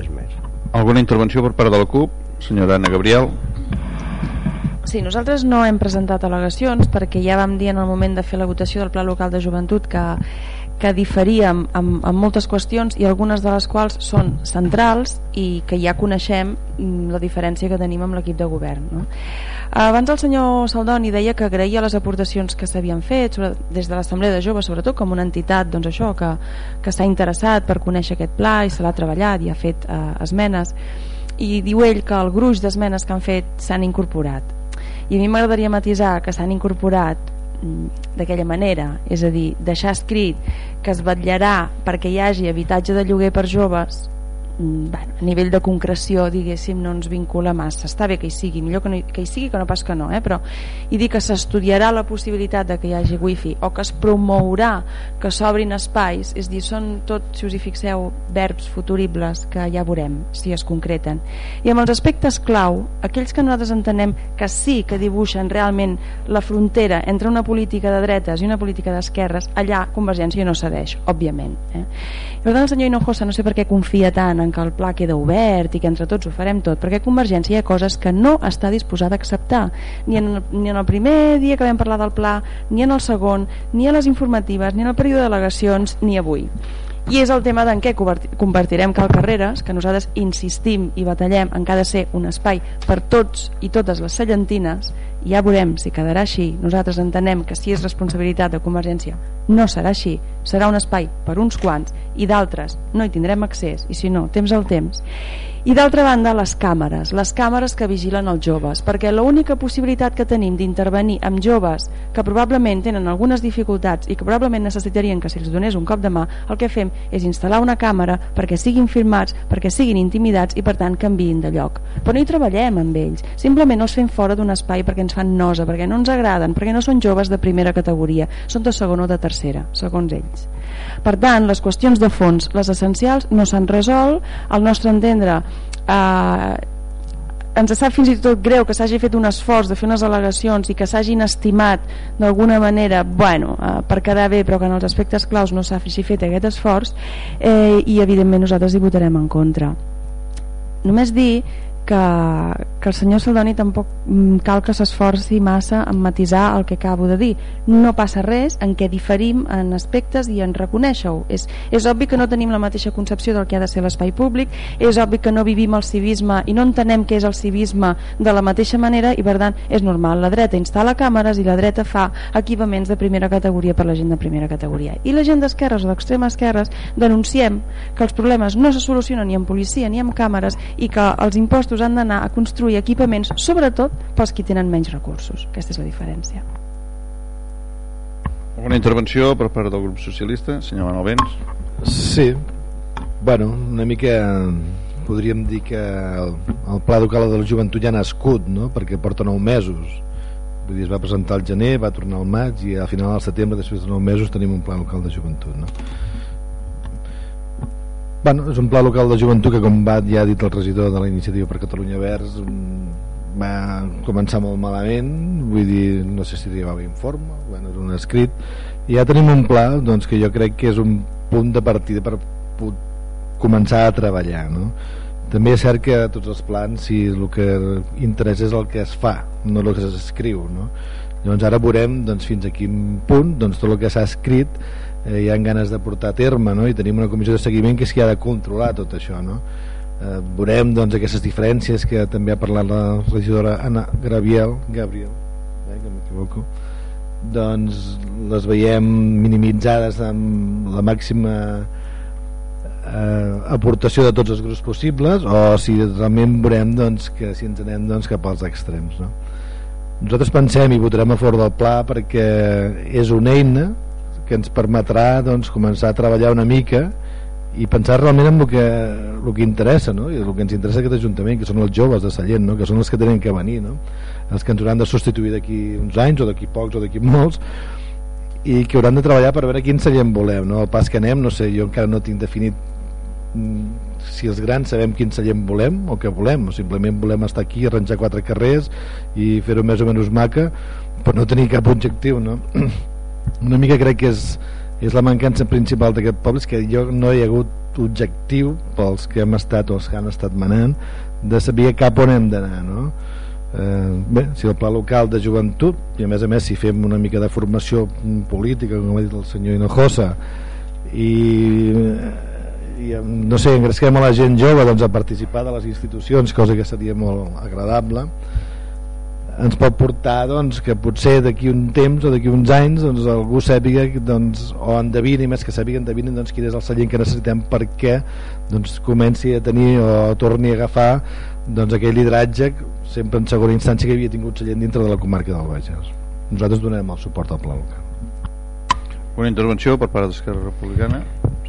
res més. Alguna intervenció per part de la CUP? Senyora Anna Gabriel. Sí, nosaltres no hem presentat al·legacions perquè ja vam dir en el moment de fer la votació del Pla Local de Joventut que, que diferíem amb, amb moltes qüestions i algunes de les quals són centrals i que ja coneixem mm, la diferència que tenim amb l'equip de govern. No? Abans el senyor Saldoni deia que agraïa les aportacions que s'havien fet sobre, des de l'Assemblea de Joves, sobretot com una entitat doncs això que, que s'ha interessat per conèixer aquest pla i se l'ha treballat i ha fet eh, esmenes i diu ell que el gruix d'esmenes que han fet s'han incorporat i a mi m'agradaria matisar que s'han incorporat d'aquella manera, és a dir, deixar escrit que es vetllarà perquè hi hagi habitatge de lloguer per joves Mm, bueno, a nivell de concreció diguéssim no ens vincula massa està bé que hi sigui, millor que, no, que hi sigui que no pas que no eh? però i dir que s'estudiarà la possibilitat de que hi hagi wifi o que es promourà que s'obrin espais és dir, són tot, si us hi fixeu verbs futuribles que ja veurem si es concreten i amb els aspectes clau aquells que nosaltres entenem que sí que dibuixen realment la frontera entre una política de dretes i una política d'esquerres allà Convergència no cedeix, òbviament eh? i per tant el senyor Hinojosa no sé per què confia tant en en que el pla queda obert i que entre tots ho farem tot, perquè Convergència hi ha coses que no està disposada a acceptar, ni en, el, ni en el primer dia que vam parlar del pla, ni en el segon, ni a les informatives, ni en el període de delegacions, ni avui. I és el tema d'en què convertirem Cal Carreres, que nosaltres insistim i batallem en que ha de ser un espai per tots i totes les cellentines, i ja veurem si quedarà així. Nosaltres entenem que si és responsabilitat de Convergència no serà així, serà un espai per uns quants i d'altres no hi tindrem accés i si no, temps al temps i d'altra banda les càmeres les càmeres que vigilen els joves perquè l'única possibilitat que tenim d'intervenir amb joves que probablement tenen algunes dificultats i que probablement necessitarien que se'ls donés un cop de mà el que fem és instal·lar una càmera perquè siguin filmats, perquè siguin intimidats i per tant canviïn de lloc. Però no hi treballem amb ells, simplement els fem fora d'un espai perquè ens fan nosa, perquè no ens agraden perquè no són joves de primera categoria. Són de segona o de tercera, segons ells per tant, les qüestions de fons les essencials no s'han resolt al nostre entendre eh, ens sap fins i tot greu que s'hagi fet un esforç de fer unes al·legacions i que s'hagin estimat d'alguna manera bueno, eh, per quedar bé però que en els aspectes claus no s'ha fet aquest esforç eh, i evidentment nosaltres hi votarem en contra. Només dir que, que el senyor Saldoni tampoc mm, cal que s'esforci massa en matisar el que acabo de dir. No passa res en què diferim en aspectes i en reconèixer-ho. És, és obvi que no tenim la mateixa concepció del que ha de ser l'espai públic és obvi que no vivim el civisme i no entenem què és el civisme de la mateixa manera i per tant és normal. La dreta instal·la càmeres i la dreta fa equipaments de primera categoria per la gent de primera categoria. I la gent d'esquerres o d'extrema esquerres denunciem que els problemes no se solucionen ni amb policia ni amb càmeres i que els impostos recursos han d'anar a construir equipaments, sobretot pels qui tenen menys recursos. Aquesta és la diferència. Alguna intervenció per part del grup socialista? Senyor Manuel Vents. Sí. Bueno, una mica podríem dir que el, el Pla Educal de la Joventut ja ha nascut, no? perquè porta 9 mesos. Vull dir, es va presentar al gener, va tornar al maig i al final al setembre, després de 9 mesos, tenim un Pla Local de Joventut. No? Bueno, és un pla local de joventut que com va, ja ha dit el regidor de la iniciativa per Catalunya Verds va començar molt malament vull dir, no sé si arribava informe bueno, és un escrit i ja tenim un pla doncs, que jo crec que és un punt de partida per començar a treballar no? també és cert que tots els plans si el que interessa és el que es fa no el que s'escriu no? llavors ara veurem doncs, fins a quin punt doncs, tot el que s'ha escrit eh, hi ha ganes de portar a terme no? i tenim una comissió de seguiment que és qui ha de controlar tot això no? eh, veurem doncs, aquestes diferències que també ha parlat la regidora Anna Gabriel, Gabriel eh, que m'equivoco doncs les veiem minimitzades amb la màxima eh, aportació de tots els grups possibles o si realment veurem doncs, que si ens anem doncs, cap als extrems no? nosaltres pensem i votarem a favor del pla perquè és una eina que ens permetrà doncs, començar a treballar una mica i pensar realment en el que, el que interessa no? i el que ens interessa aquest Ajuntament que són els joves de Sallent, no? que són els que tenen que venir no? els que ens hauran de substituir d'aquí uns anys o d'aquí pocs o d'aquí molts i que hauran de treballar per veure quin Sallent volem no? el pas que anem, no sé, jo encara no tinc definit mm, si els grans sabem quin Sallent volem o què volem o simplement volem estar aquí, arranjar quatre carrers i fer-ho més o menys maca però no tenir cap objectiu no? una mica crec que és, és la mancança principal d'aquest poble és que jo no hi ha hagut objectiu pels que hem estat o els que han estat manant de saber cap on hem d'anar no? eh, bé, si el pla local de joventut i a més a més si fem una mica de formació política com ha dit el senyor Hinojosa i, i no sé, engresquem a la gent jove doncs, a participar de les institucions cosa que seria molt agradable ens pot portar doncs, que potser d'aquí un temps o d'aquí uns anys doncs, algú sàpiga doncs, o endevini, més que sàpiga endevini doncs, quin és el seient que necessitem perquè doncs, comenci a tenir o torni a agafar doncs, aquell lideratge sempre en segona instància que havia tingut seient dintre de la comarca del Bages. Nosaltres donem el suport al pla local. Una intervenció per part d'Esquerra Republicana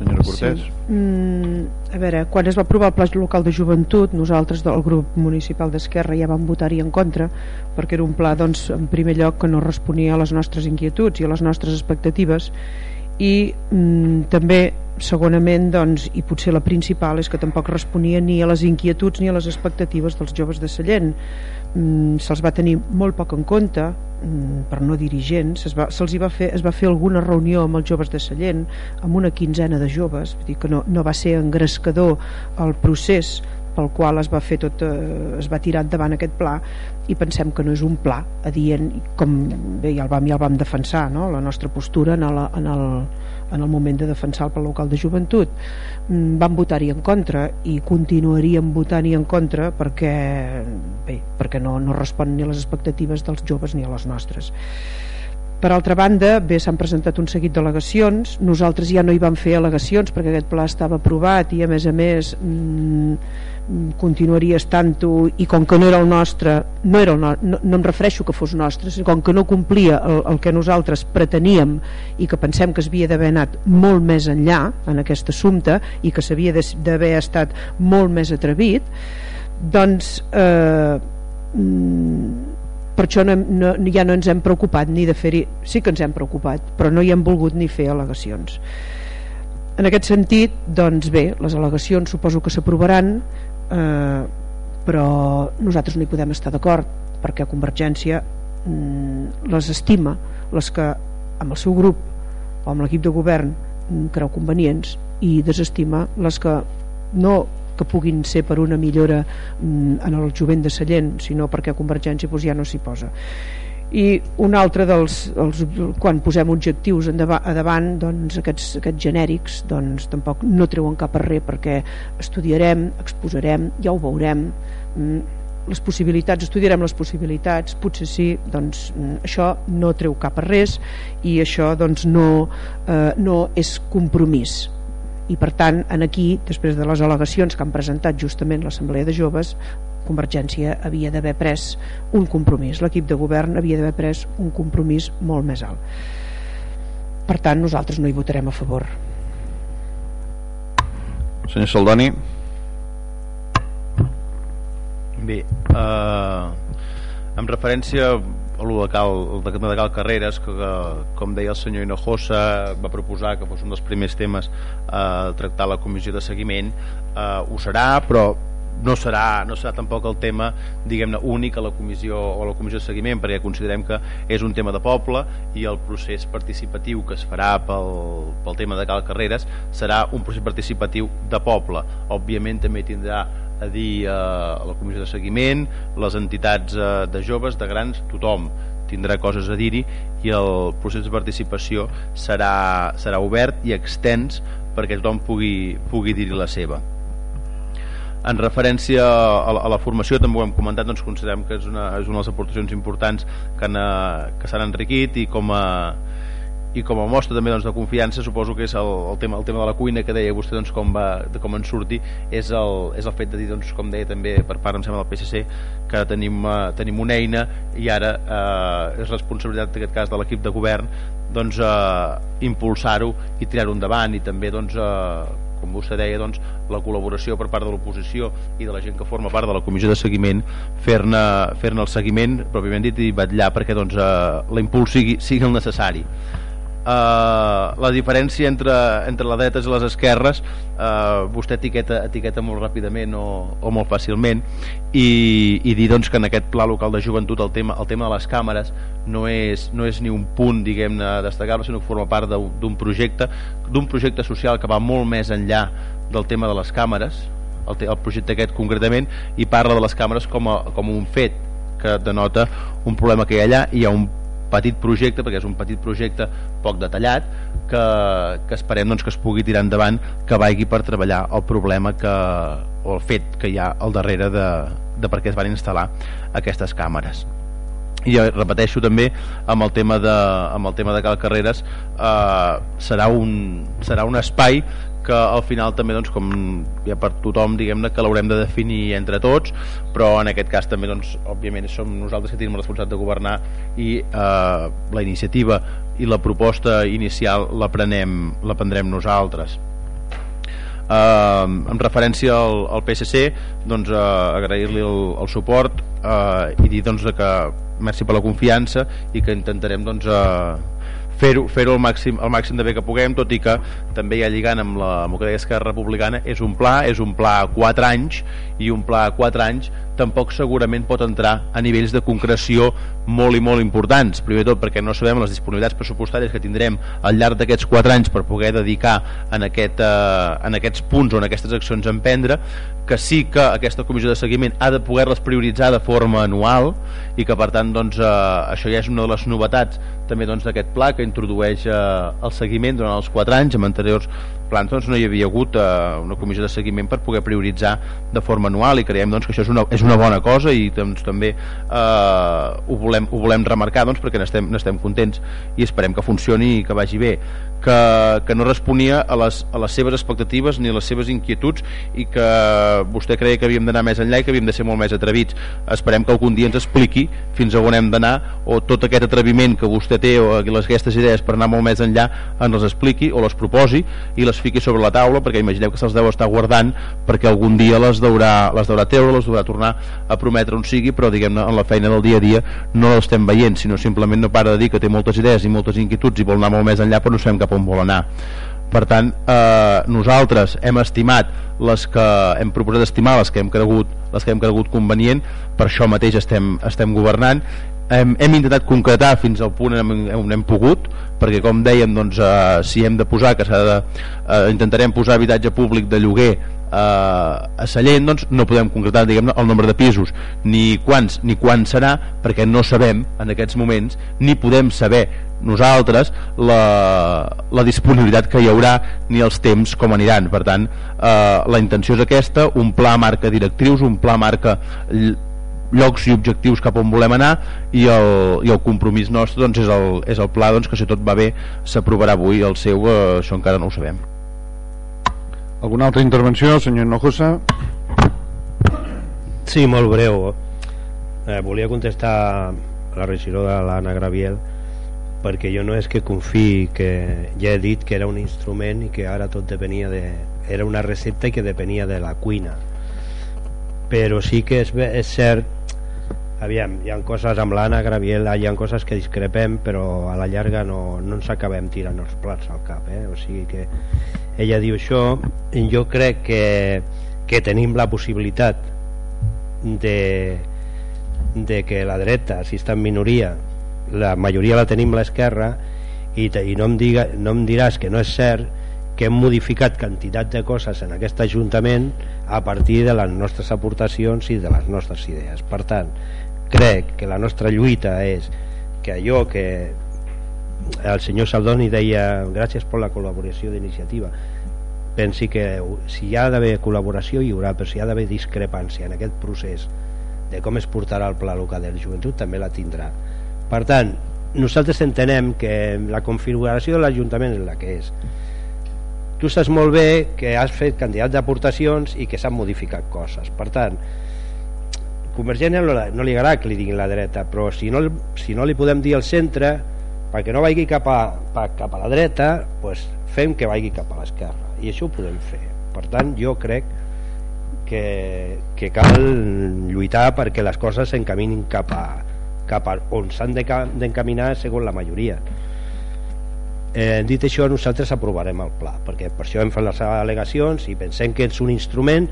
senyora Cortés? Sí. mm, a veure, quan es va aprovar el pla local de joventut nosaltres del grup municipal d'Esquerra ja vam votar-hi en contra perquè era un pla doncs, en primer lloc que no responia a les nostres inquietuds i a les nostres expectatives. I mm, també segonament doncs, i potser la principal és que tampoc responia ni a les inquietuds ni a les expectatives dels joves de Sallent se'ls va tenir molt poc en compte mm, per no dirigents es va, se'ls va fer, es va fer alguna reunió amb els joves de Sallent amb una quinzena de joves dir que no, no va ser engrescador el procés pel qual es va fer tot eh, es va tirar endavant aquest pla i pensem que no és un pla adient com bé ja el vam, ja el vam defensar no? la nostra postura en el, en el, en el moment de defensar el pla local de joventut. Mm, van votar-hi en contra i continuaríem votant-hi en contra perquè, bé, perquè no, no respon ni a les expectatives dels joves ni a les nostres. Per altra banda, bé, s'han presentat un seguit d'al·legacions, nosaltres ja no hi vam fer al·legacions perquè aquest pla estava aprovat i a més a més mmm, continuaria estant-ho i com que no era el nostre no, era el no, no, no em refereixo que fos nostre com que no complia el, el que nosaltres preteníem i que pensem que s'havia d'haver anat molt més enllà en aquest assumpte i que s'havia d'haver estat molt més atrevit doncs eh, mm, per això no, no, ja no ens hem preocupat ni de fer-hi sí que ens hem preocupat però no hi hem volgut ni fer al·legacions. En aquest sentit doncs bé, les al·legacions suposo que s'aprovaran eh, però nosaltres no hi podem estar d'acord perquè Convergència mm, les estima les que amb el seu grup o amb l'equip de govern mm, creu convenients i desestima les que no que puguin ser per una millora mm, en el jovent de Sallent, sinó perquè Convergència doncs, ja no s'hi posa i un altre dels els, quan posem objectius endavant, a davant doncs aquests, aquests genèrics doncs tampoc no treuen cap arrer perquè estudiarem, exposarem ja ho veurem. Mm, les possibilitats, estudiarem les possibilitats potser sí, doncs mm, això no treu cap a res i això doncs no, eh, no és compromís. I per tant en aquí, després de les al·legacions que han presentat justament l'Assemblea de Joves Convergència havia d'haver pres un compromís, l'equip de govern havia d'haver pres un compromís molt més alt. Per tant nosaltres no hi votarem a favor. Senyor Saldoni Bé eh, en referència a lo de Cal, de, de Cal Carreras que, que, com deia el senyor Hinojosa va proposar que fos un dels primers temes a eh, tractar la comissió de seguiment eh, ho serà però no serà, no serà tampoc el tema diguem-ne únic a la comissió o a la comissió de seguiment perquè considerem que és un tema de poble i el procés participatiu que es farà pel, pel tema de Cal Carreras serà un procés participatiu de poble. Òbviament també tindrà a dir eh, la comissió de seguiment, les entitats eh, de joves, de grans, tothom tindrà coses a dir-hi i el procés de participació serà, serà obert i extens perquè tothom pugui, pugui dir-hi la seva en referència a la, a la formació també ho hem comentat, doncs considerem que és una, és una de les aportacions importants que, han, eh, que s'han enriquit i com a, i com a mostra també doncs, de confiança suposo que és el, el, tema, el tema de la cuina que deia vostè doncs, com, va, de com en surti és el, és el fet de dir doncs, com deia també per part em sembla del PSC que tenim, uh, tenim una eina i ara uh, és responsabilitat en aquest cas de l'equip de govern doncs, uh, impulsar-ho i tirar-ho endavant i també doncs, uh, com vostè deia doncs, la col·laboració per part de l'oposició i de la gent que forma part de la comissió de seguiment fer-ne fer, -ne, el seguiment pròpiament dit i batllar perquè doncs, uh, l'impuls sigui, sigui el necessari Uh, la diferència entre, entre les dretes i les esquerres uh, vostè etiqueta, etiqueta molt ràpidament o, o molt fàcilment i, i dir doncs, que en aquest pla local de joventut el tema, el tema de les càmeres no és, no és ni un punt diguem-ne destacable sinó que forma part d'un projecte d'un projecte social que va molt més enllà del tema de les càmeres el, el projecte aquest concretament i parla de les càmeres com, a, com un fet que denota un problema que hi ha allà i hi ha un petit projecte, perquè és un petit projecte poc detallat, que, que esperem doncs, que es pugui tirar endavant, que vagi per treballar el problema que, o el fet que hi ha al darrere de, de per què es van instal·lar aquestes càmeres. I jo repeteixo també amb el tema de, amb el tema de Cal Carreres eh, serà, un, serà un espai que al final també doncs, com ja per tothom diguem-ne que l'haurem de definir entre tots però en aquest cas també doncs, òbviament som nosaltres que tenim la responsabilitat de governar i eh, la iniciativa i la proposta inicial la, prenem, la prendrem nosaltres. Eh, en referència al, al PSC doncs, eh, agrair-li el, el suport eh, i dir doncs, que merci per la confiança i que intentarem doncs, eh, fer-ho fer, al, màxim, al màxim de bé que puguem, tot i que també ja lligant amb, la, amb el Esquerra Republicana, és un pla, és un pla a 4 anys, i un pla a 4 anys tampoc segurament pot entrar a nivells de concreció molt i molt importants. Primer tot perquè no sabem les disponibilitats pressupostàries que tindrem al llarg d'aquests 4 anys per poder dedicar en, aquest, eh, en aquests punts o en aquestes accions a emprendre, que sí que aquesta comissió de seguiment ha de poder-les prioritzar de forma anual i que per tant doncs, eh, això ja és una de les novetats també doncs, d'aquest doncs, pla que introdueix eh, el seguiment durant els 4 anys amb anteriors plans doncs, no hi havia hagut eh, una comissió de seguiment per poder prioritzar de forma anual i creiem doncs, que això és una, és una bona cosa i doncs, també eh, ho, volem, ho volem remarcar doncs, perquè n'estem contents i esperem que funcioni i que vagi bé que, que no responia a les, a les seves expectatives ni a les seves inquietuds i que vostè creia que havíem d'anar més enllà i que havíem de ser molt més atrevits. Esperem que algun dia ens expliqui fins a on hem d'anar o tot aquest atreviment que vostè té o les, aquestes idees per anar molt més enllà ens les expliqui o les proposi i les fiqui sobre la taula perquè imagineu que se'ls deu estar guardant perquè algun dia les deurà, les deurà treure, les deurà tornar a prometre on sigui, però diguem-ne en la feina del dia a dia no l'estem veient, sinó simplement no para de dir que té moltes idees i moltes inquietuds i vol anar molt més enllà però no sabem cap on vol anar. Per tant eh, nosaltres hem estimat les que hem proposat estimar les que hem cregut, les que hem cregut convenient per això mateix estem, estem governant. Hem, hem intentat concretar fins al punt on hem, on hem pogut perquè com dèiem doncs, eh, si hem de posar que de, eh, intentarem posar habitatge públic de lloguer eh, a Sallent doncs, no podem concretar diguem el nombre de pisos. Ni quants ni quan serà perquè no sabem en aquests moments ni podem saber nosaltres la, la disponibilitat que hi haurà ni els temps com aniran. Per tant eh, la intenció és aquesta un pla marca directrius un pla marca llocs i objectius cap on volem anar i el, i el compromís nostre doncs, és, el, és el pla doncs, que si tot va bé s'aprovarà avui el seu, eh, això encara no ho sabem. Alguna altra intervenció, senyor Hinojosa? Sí, molt breu. Eh, volia contestar a la regidora de l'Anna Graviel perquè jo no és que confiï que ja he dit que era un instrument i que ara tot depenia de era una recepta i que depenia de la cuina però sí que és, és cert aviam, hi ha coses amb l'Anna Graviel hi ha coses que discrepem però a la llarga no, no ens acabem tirant els plats al cap eh? o sigui que ella diu això jo crec que, que tenim la possibilitat de, de que la dreta si està en minoria la majoria la tenim l'esquerra i, i no, em diga, no em diràs que no és cert que hem modificat quantitat de coses en aquest Ajuntament a partir de les nostres aportacions i de les nostres idees. Per tant, crec que la nostra lluita és que allò que el senyor Saldoni deia gràcies per la col·laboració d'iniciativa pensi que si hi ha d'haver col·laboració hi haurà, però si hi ha d'haver discrepància en aquest procés de com es portarà el pla local de la joventut també la tindrà per tant, nosaltres entenem que la configuració de l'Ajuntament és la que és. Tu saps molt bé que has fet candidat d'aportacions i que s'han modificat coses. Per tant, Convergent no, li agrada que li diguin la dreta però si no, si no li podem dir al centre perquè no vagi cap a, cap a la dreta pues fem que vagi cap a l'esquerra. I això ho podem fer. Per tant jo crec que, que cal lluitar perquè les coses s'encaminin cap a, cap a on s'han d'encaminar segons la majoria eh, dit això nosaltres aprovarem el pla perquè per això hem fet les al·legacions i pensem que és un instrument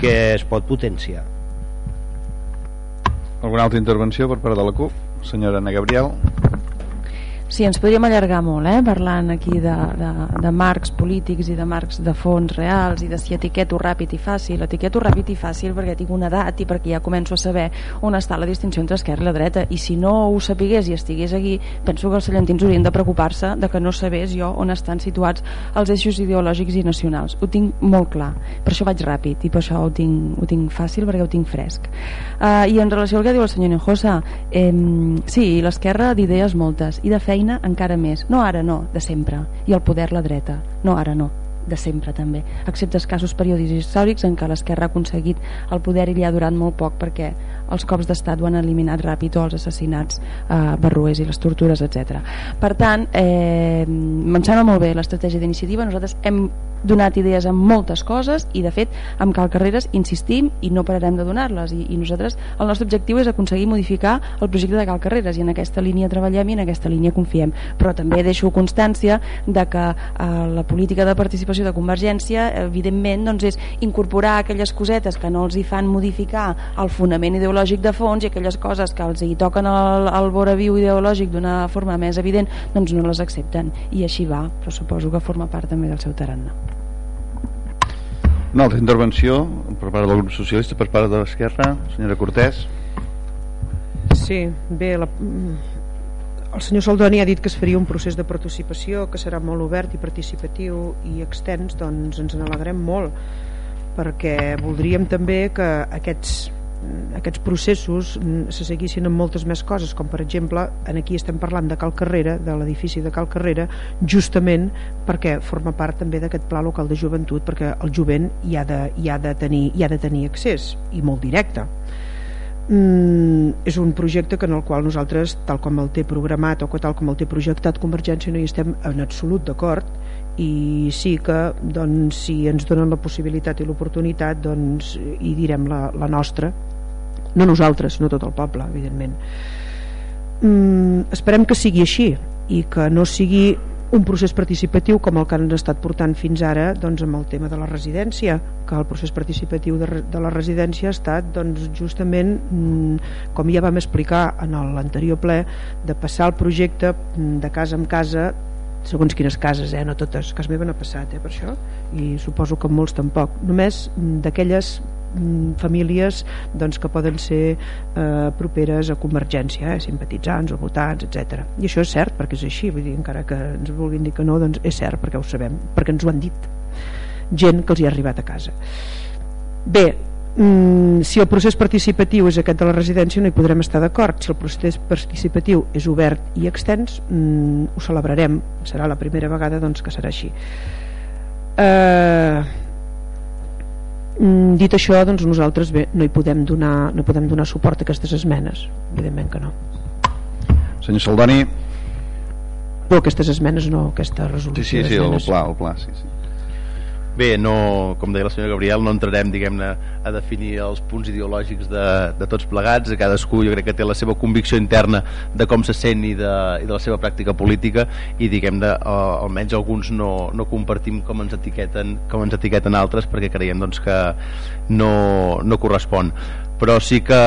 que es pot potenciar alguna altra intervenció per part de la CUP? Senyora Ana Gabriel. Sí, ens podríem allargar molt, eh? parlant aquí de, de, de marcs polítics i de marcs de fons reals i de si etiqueto ràpid i fàcil. Etiqueto ràpid i fàcil perquè tinc una edat i perquè ja començo a saber on està la distinció entre esquerra i la dreta. I si no ho sapigués i estigués aquí, penso que els cellentins haurien de preocupar-se de que no sabés jo on estan situats els eixos ideològics i nacionals. Ho tinc molt clar. Per això vaig ràpid i per això ho tinc, ho tinc fàcil perquè ho tinc fresc. Uh, I en relació al que diu el senyor Nejosa, eh, sí, l'esquerra d'idees moltes i de feina feina encara més, no ara no, de sempre, i el poder la dreta, no ara no, de sempre també, excepte casos periodis històrics en què l'esquerra ha aconseguit el poder i li ha durat molt poc perquè els cops d'estat ho han eliminat ràpid o els assassinats eh, barruers i les tortures, etc. Per tant, eh, em sembla molt bé l'estratègia d'iniciativa, nosaltres hem donat idees en moltes coses i de fet amb Cal Carreres insistim i no pararem de donar-les. I, i nosaltres el nostre objectiu és aconseguir modificar el projecte de Cal Carreres i en aquesta línia treballem i en aquesta línia confiem. Però també deixo constància de que eh, la política de participació de Convergència evidentment doncs, és incorporar aquelles cosetes que no els hi fan modificar el fonament ideològic de fons i aquelles coses que els hi toquen el, el vora viu ideològic d'una forma més evident doncs no les accepten i així va, però suposo que forma part també del seu tarannà. Una altra intervenció per part del grup socialista, per part de l'esquerra, senyora Cortés. Sí, bé, la, el senyor Saldoni ha dit que es faria un procés de participació que serà molt obert i participatiu i extens, doncs ens n'alegrem molt perquè voldríem també que aquests aquests processos se seguissin amb moltes més coses com per exemple, en aquí estem parlant de Cal Carrera, de l'edifici de Cal Carrera justament perquè forma part també d'aquest pla local de joventut perquè el jovent hi ha de, hi ha de, tenir, hi ha de tenir accés i molt directe mm, és un projecte que en el qual nosaltres tal com el té programat o tal com el té projectat Convergència no hi estem en absolut d'acord. I sí que doncs, si ens donen la possibilitat i l'oportunitat doncs hi direm la, la nostra. No nosaltres, no tot el poble evidentment. Mm, esperem que sigui així i que no sigui un procés participatiu com el que han estat portant fins ara doncs, amb el tema de la residència que el procés participatiu de, de la residència ha estat doncs, justament mm, com ja vam explicar en l'anterior ple de passar el projecte mm, de casa en casa segons quines cases, eh? no totes, cas meva no ha passat eh, per això i suposo que molts tampoc només mm, d'aquelles famílies doncs, que poden ser eh, properes a Convergència, eh, simpatitzants o votants, etc. I això és cert, perquè és així, vull dir, encara que ens vulguin dir que no, doncs és cert, perquè ho sabem, perquè ens ho han dit. Gent que els hi ha arribat a casa. Bé, mm, si el procés participatiu és aquest de la residència no hi podrem estar d'acord si el procés participatiu és obert i extens mm, ho celebrarem serà la primera vegada doncs, que serà així eh, Mm, dit això, doncs nosaltres bé, no hi podem donar, no podem donar suport a aquestes esmenes, evidentment que no. Senyor Saldani. No, aquestes esmenes no, aquesta resolució. Sí, sí, sí, el pla, el pla, sí, sí. Bé, no, com deia la senyora Gabriel, no entrarem diguem-ne a definir els punts ideològics de, de tots plegats, a cadascú jo crec que té la seva convicció interna de com se sent i de, i de la seva pràctica política i diguem-ne, almenys alguns no, no compartim com ens etiqueten com ens etiqueten altres perquè creiem doncs, que no, no correspon però sí que,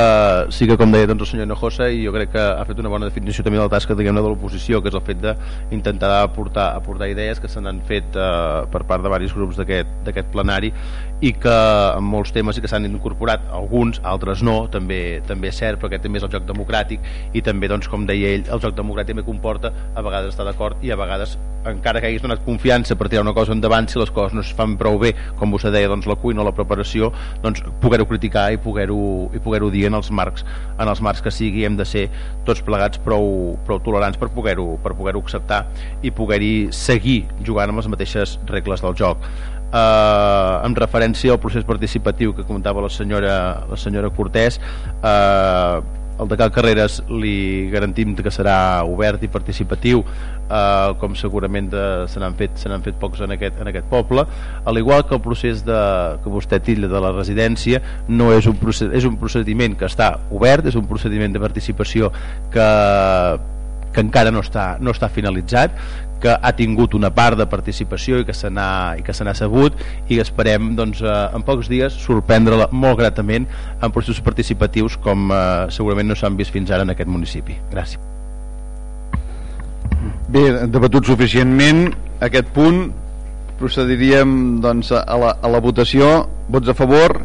sí que com deia doncs, el senyor Hinojosa i jo crec que ha fet una bona definició també de la tasca de l'oposició que és el fet d'intentar aportar, aportar idees que se n'han fet eh, per part de diversos grups d'aquest plenari i que en molts temes que s'han incorporat alguns, altres no també també és cert perquè també és el joc democràtic i també doncs com deia ell el joc democràtic també comporta a vegades estar d'acord i a vegades encara que haguis donat confiança per tirar una cosa endavant si les coses no es fan prou bé com vostè deia doncs la cuina o la preparació doncs poder-ho criticar i poder-ho i poder-ho dir en els marcs en els marcs que sigui hem de ser tots plegats prou, prou tolerants per poder-ho per poder acceptar i poder-hi seguir jugant amb les mateixes regles del joc eh, en referència al procés participatiu que comentava la senyora, la senyora Cortés eh, el de Cal Carreres li garantim que serà obert i participatiu eh, com segurament de, se n'han fet, se fet pocs en aquest, en aquest poble. Al igual que el procés de, que vostè tilla de la residència no és un, procés, és un procediment que està obert és un procediment de participació que que encara no està, no està finalitzat que ha tingut una part de participació i que se n'ha sabut i esperem doncs, eh, en pocs dies sorprendre-la molt gratament en processos participatius com eh, segurament no s'han vist fins ara en aquest municipi. Gràcies. Bé, debatut suficientment aquest punt procediríem doncs, a, la, a la votació vots a favor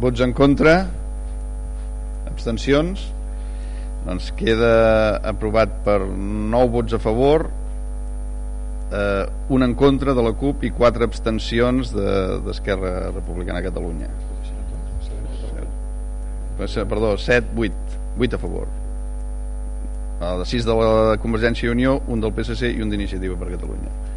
vots en contra abstencions doncs queda aprovat per 9 vots a favor eh, un en contra de la CUP i 4 abstencions d'Esquerra de, Republicana de Catalunya. Perdó, 7, 8 8 a favor. De 6 de la Convergència i Unió un del PSC i un d'Iniciativa per Catalunya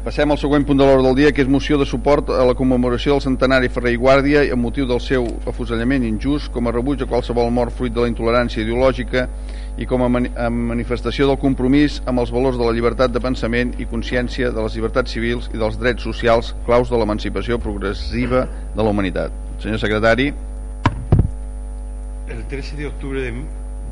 Passem al següent punt de l'hora del dia, que és moció de suport a la commemoració del centenari Ferrer i Guàrdia amb motiu del seu afusellament injust com a rebuig a qualsevol mort fruit de la intolerància ideològica i com a, mani a manifestació del compromís amb els valors de la llibertat de pensament i consciència de les llibertats civils i dels drets socials claus de l'emancipació progressiva de la humanitat. Senyor secretari. El 13 de octubre de,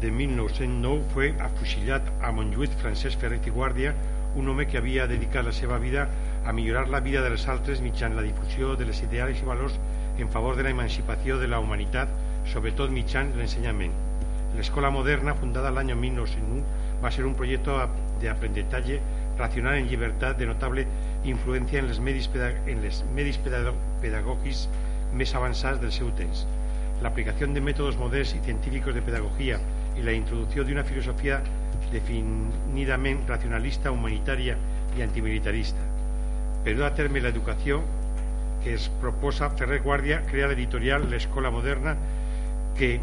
de 1909 fue afusillat a Montjuïc Francesc Ferrer i Guàrdia un home que havia dedicat la seva vida a millorar la vida dels altres mitjan la difusió de les ideals i valors en favor de la emancipació de la humanitat, sobretot mitjan l'ensenyament. L'escola moderna, fundada l'any 1901, va ser un projecte d'aprenentatge racional en llibertat de notable influència en els medis, en les medis pedagògics més avançats del seu temps. L'aplicació de mètodes moderns i científics de pedagogia i la introducció d'una filosofia definidament racionalista, humanitària i antimilitarista. Per dur a terme l'educació que es proposa, Ferrer Guàrdia crea l'editorial L'Escola Moderna que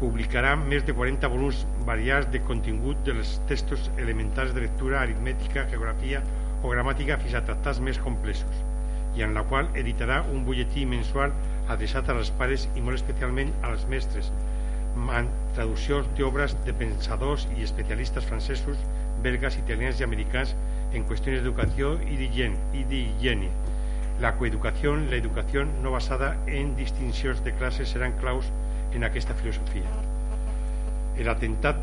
publicarà més de 40 volums variats de contingut dels textos elementals de lectura, aritmètica, geografia o gramàtica fins a tractats més complexos i en la qual editarà un butlletí mensual adreçat als pares i molt especialment als mestres traduccions d'obres de pensadors i especialistes francesos, belgas, italians i americans en qüestions d'educació i d'higiene. La coeducació, l'educació no basada en distincions de classes seran claus en aquesta filosofia. El atemptat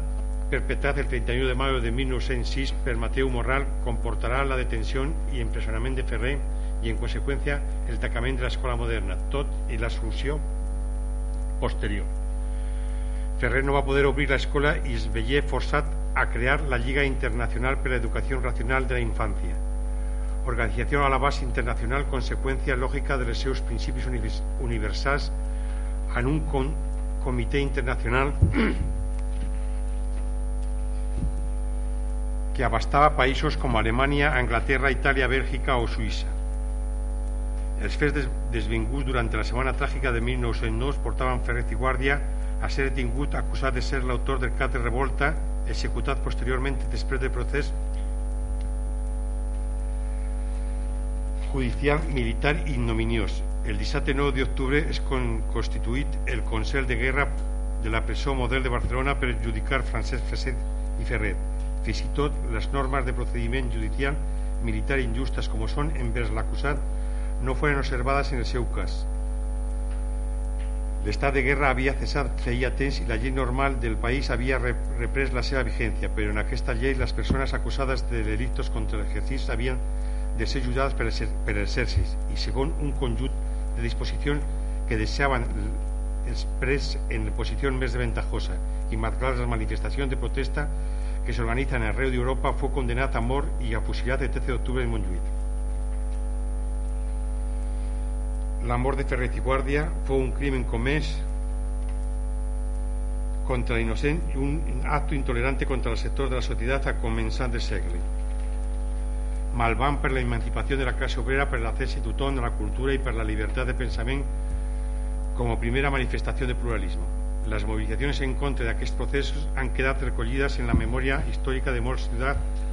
perpetrat el 31 de mayo de 1906 per Mateu Morral comportarà la detenció i empresonament de Ferrer i en conseqüència el tancament de l'escola moderna, tot i la solució posterior. Ferrer no va poder obrir l'escola i es veié forçat a crear la Lliga Internacional per a l'Educació Racional de la Infància, organització a la base internacional conseqüència lògica dels seus principis universals en un con comitè internacional que abastava països com Alemanya, Anglaterra, Itàlia, Bèlgica o Suïssa. Els fets desvinguts durant la setmana tràgica de 1909 portaven Ferret i Guàrdia a ser detingut acusat de ser l'autor del cap de revolta executat posteriorment després del procés judicial militar ignominiós. El 17 d'octubre és constituït el Consell de Guerra de la presó model de Barcelona per judicar Francesc Freset i Ferret. Fins i tot les normes de procediment judicial militar injustes com són envers l'acusat no foren observades en el seu cas. L'estat de guerra havia cessat feia temps i la llei normal del país havia reprès la seva vigència, però en aquesta llei les persones acusades de delictes contra l'exercici havien de ser jutjades per, per exèrcits i segons un conjunt de disposicions que deixaven els pres en posició més ventajosa i malgrat les manifestacions de protesta que s'organitzen arreu d'Europa fou condenat a mort i afusillat el 13 d'octubre en Montjuïc. La mort de Ferret i Guàrdia fou un crimen comès contra l'innocent i un acto intolerante contra el sector de la societat a començar del segle. Malvan per la emancipació de la classe obrera, per l'accés a tothom a la cultura i per la llibertat de pensament com a primera manifestació de pluralisme. Les mobilitzacions en contra d'aquests processos han quedat recollides en la memòria històrica de molts ciutats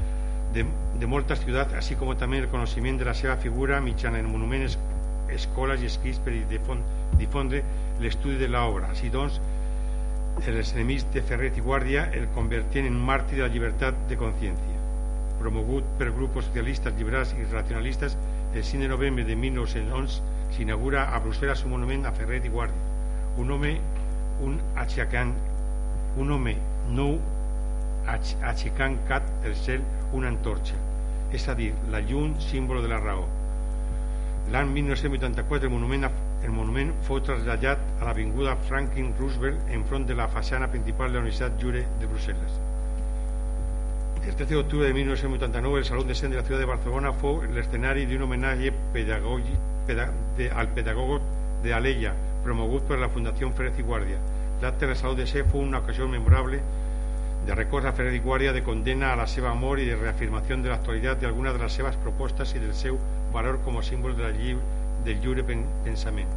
de, de moltes ciutats, així com també el coneixement de la seva figura mitjançant monuments escoles i escrits per difondre l'estudi de l'obra. Així doncs, els enemics de Ferret i Guàrdia el convertien en màrtir de la llibertat de consciència. Promogut per grups socialistes, liberals i racionalistes, el 5 de novembre de 1911 s'inaugura a Brussel·les un monument a Ferret i Guàrdia. Un home, un aixecant, un home nou aixecant cap del cel una antorxa, és a dir, la llum símbol de la raó L'any 1984 el monument el monument fou traslladat a l'avinguda Franklin Roosevelt enfront de la façana principal de la Universitat Jure de Brussel·les. El 13 de octubre de 1989 el Salón de Cent de la ciudad de Barcelona fue el escenario de un homenaje pedagógico peda, de, al pedagogo de Aleya, promogut per la Fundació Ferrer i Guàrdia. L'acte de Saló de Ser fou una ocasió memorable de record a Ferrer i Guàrdia de condena a la seva mort i de reafirmació de l'actualitat d'alguna de les seves propostes i del seu valor com a símbol de la lliure, del lliure pensament.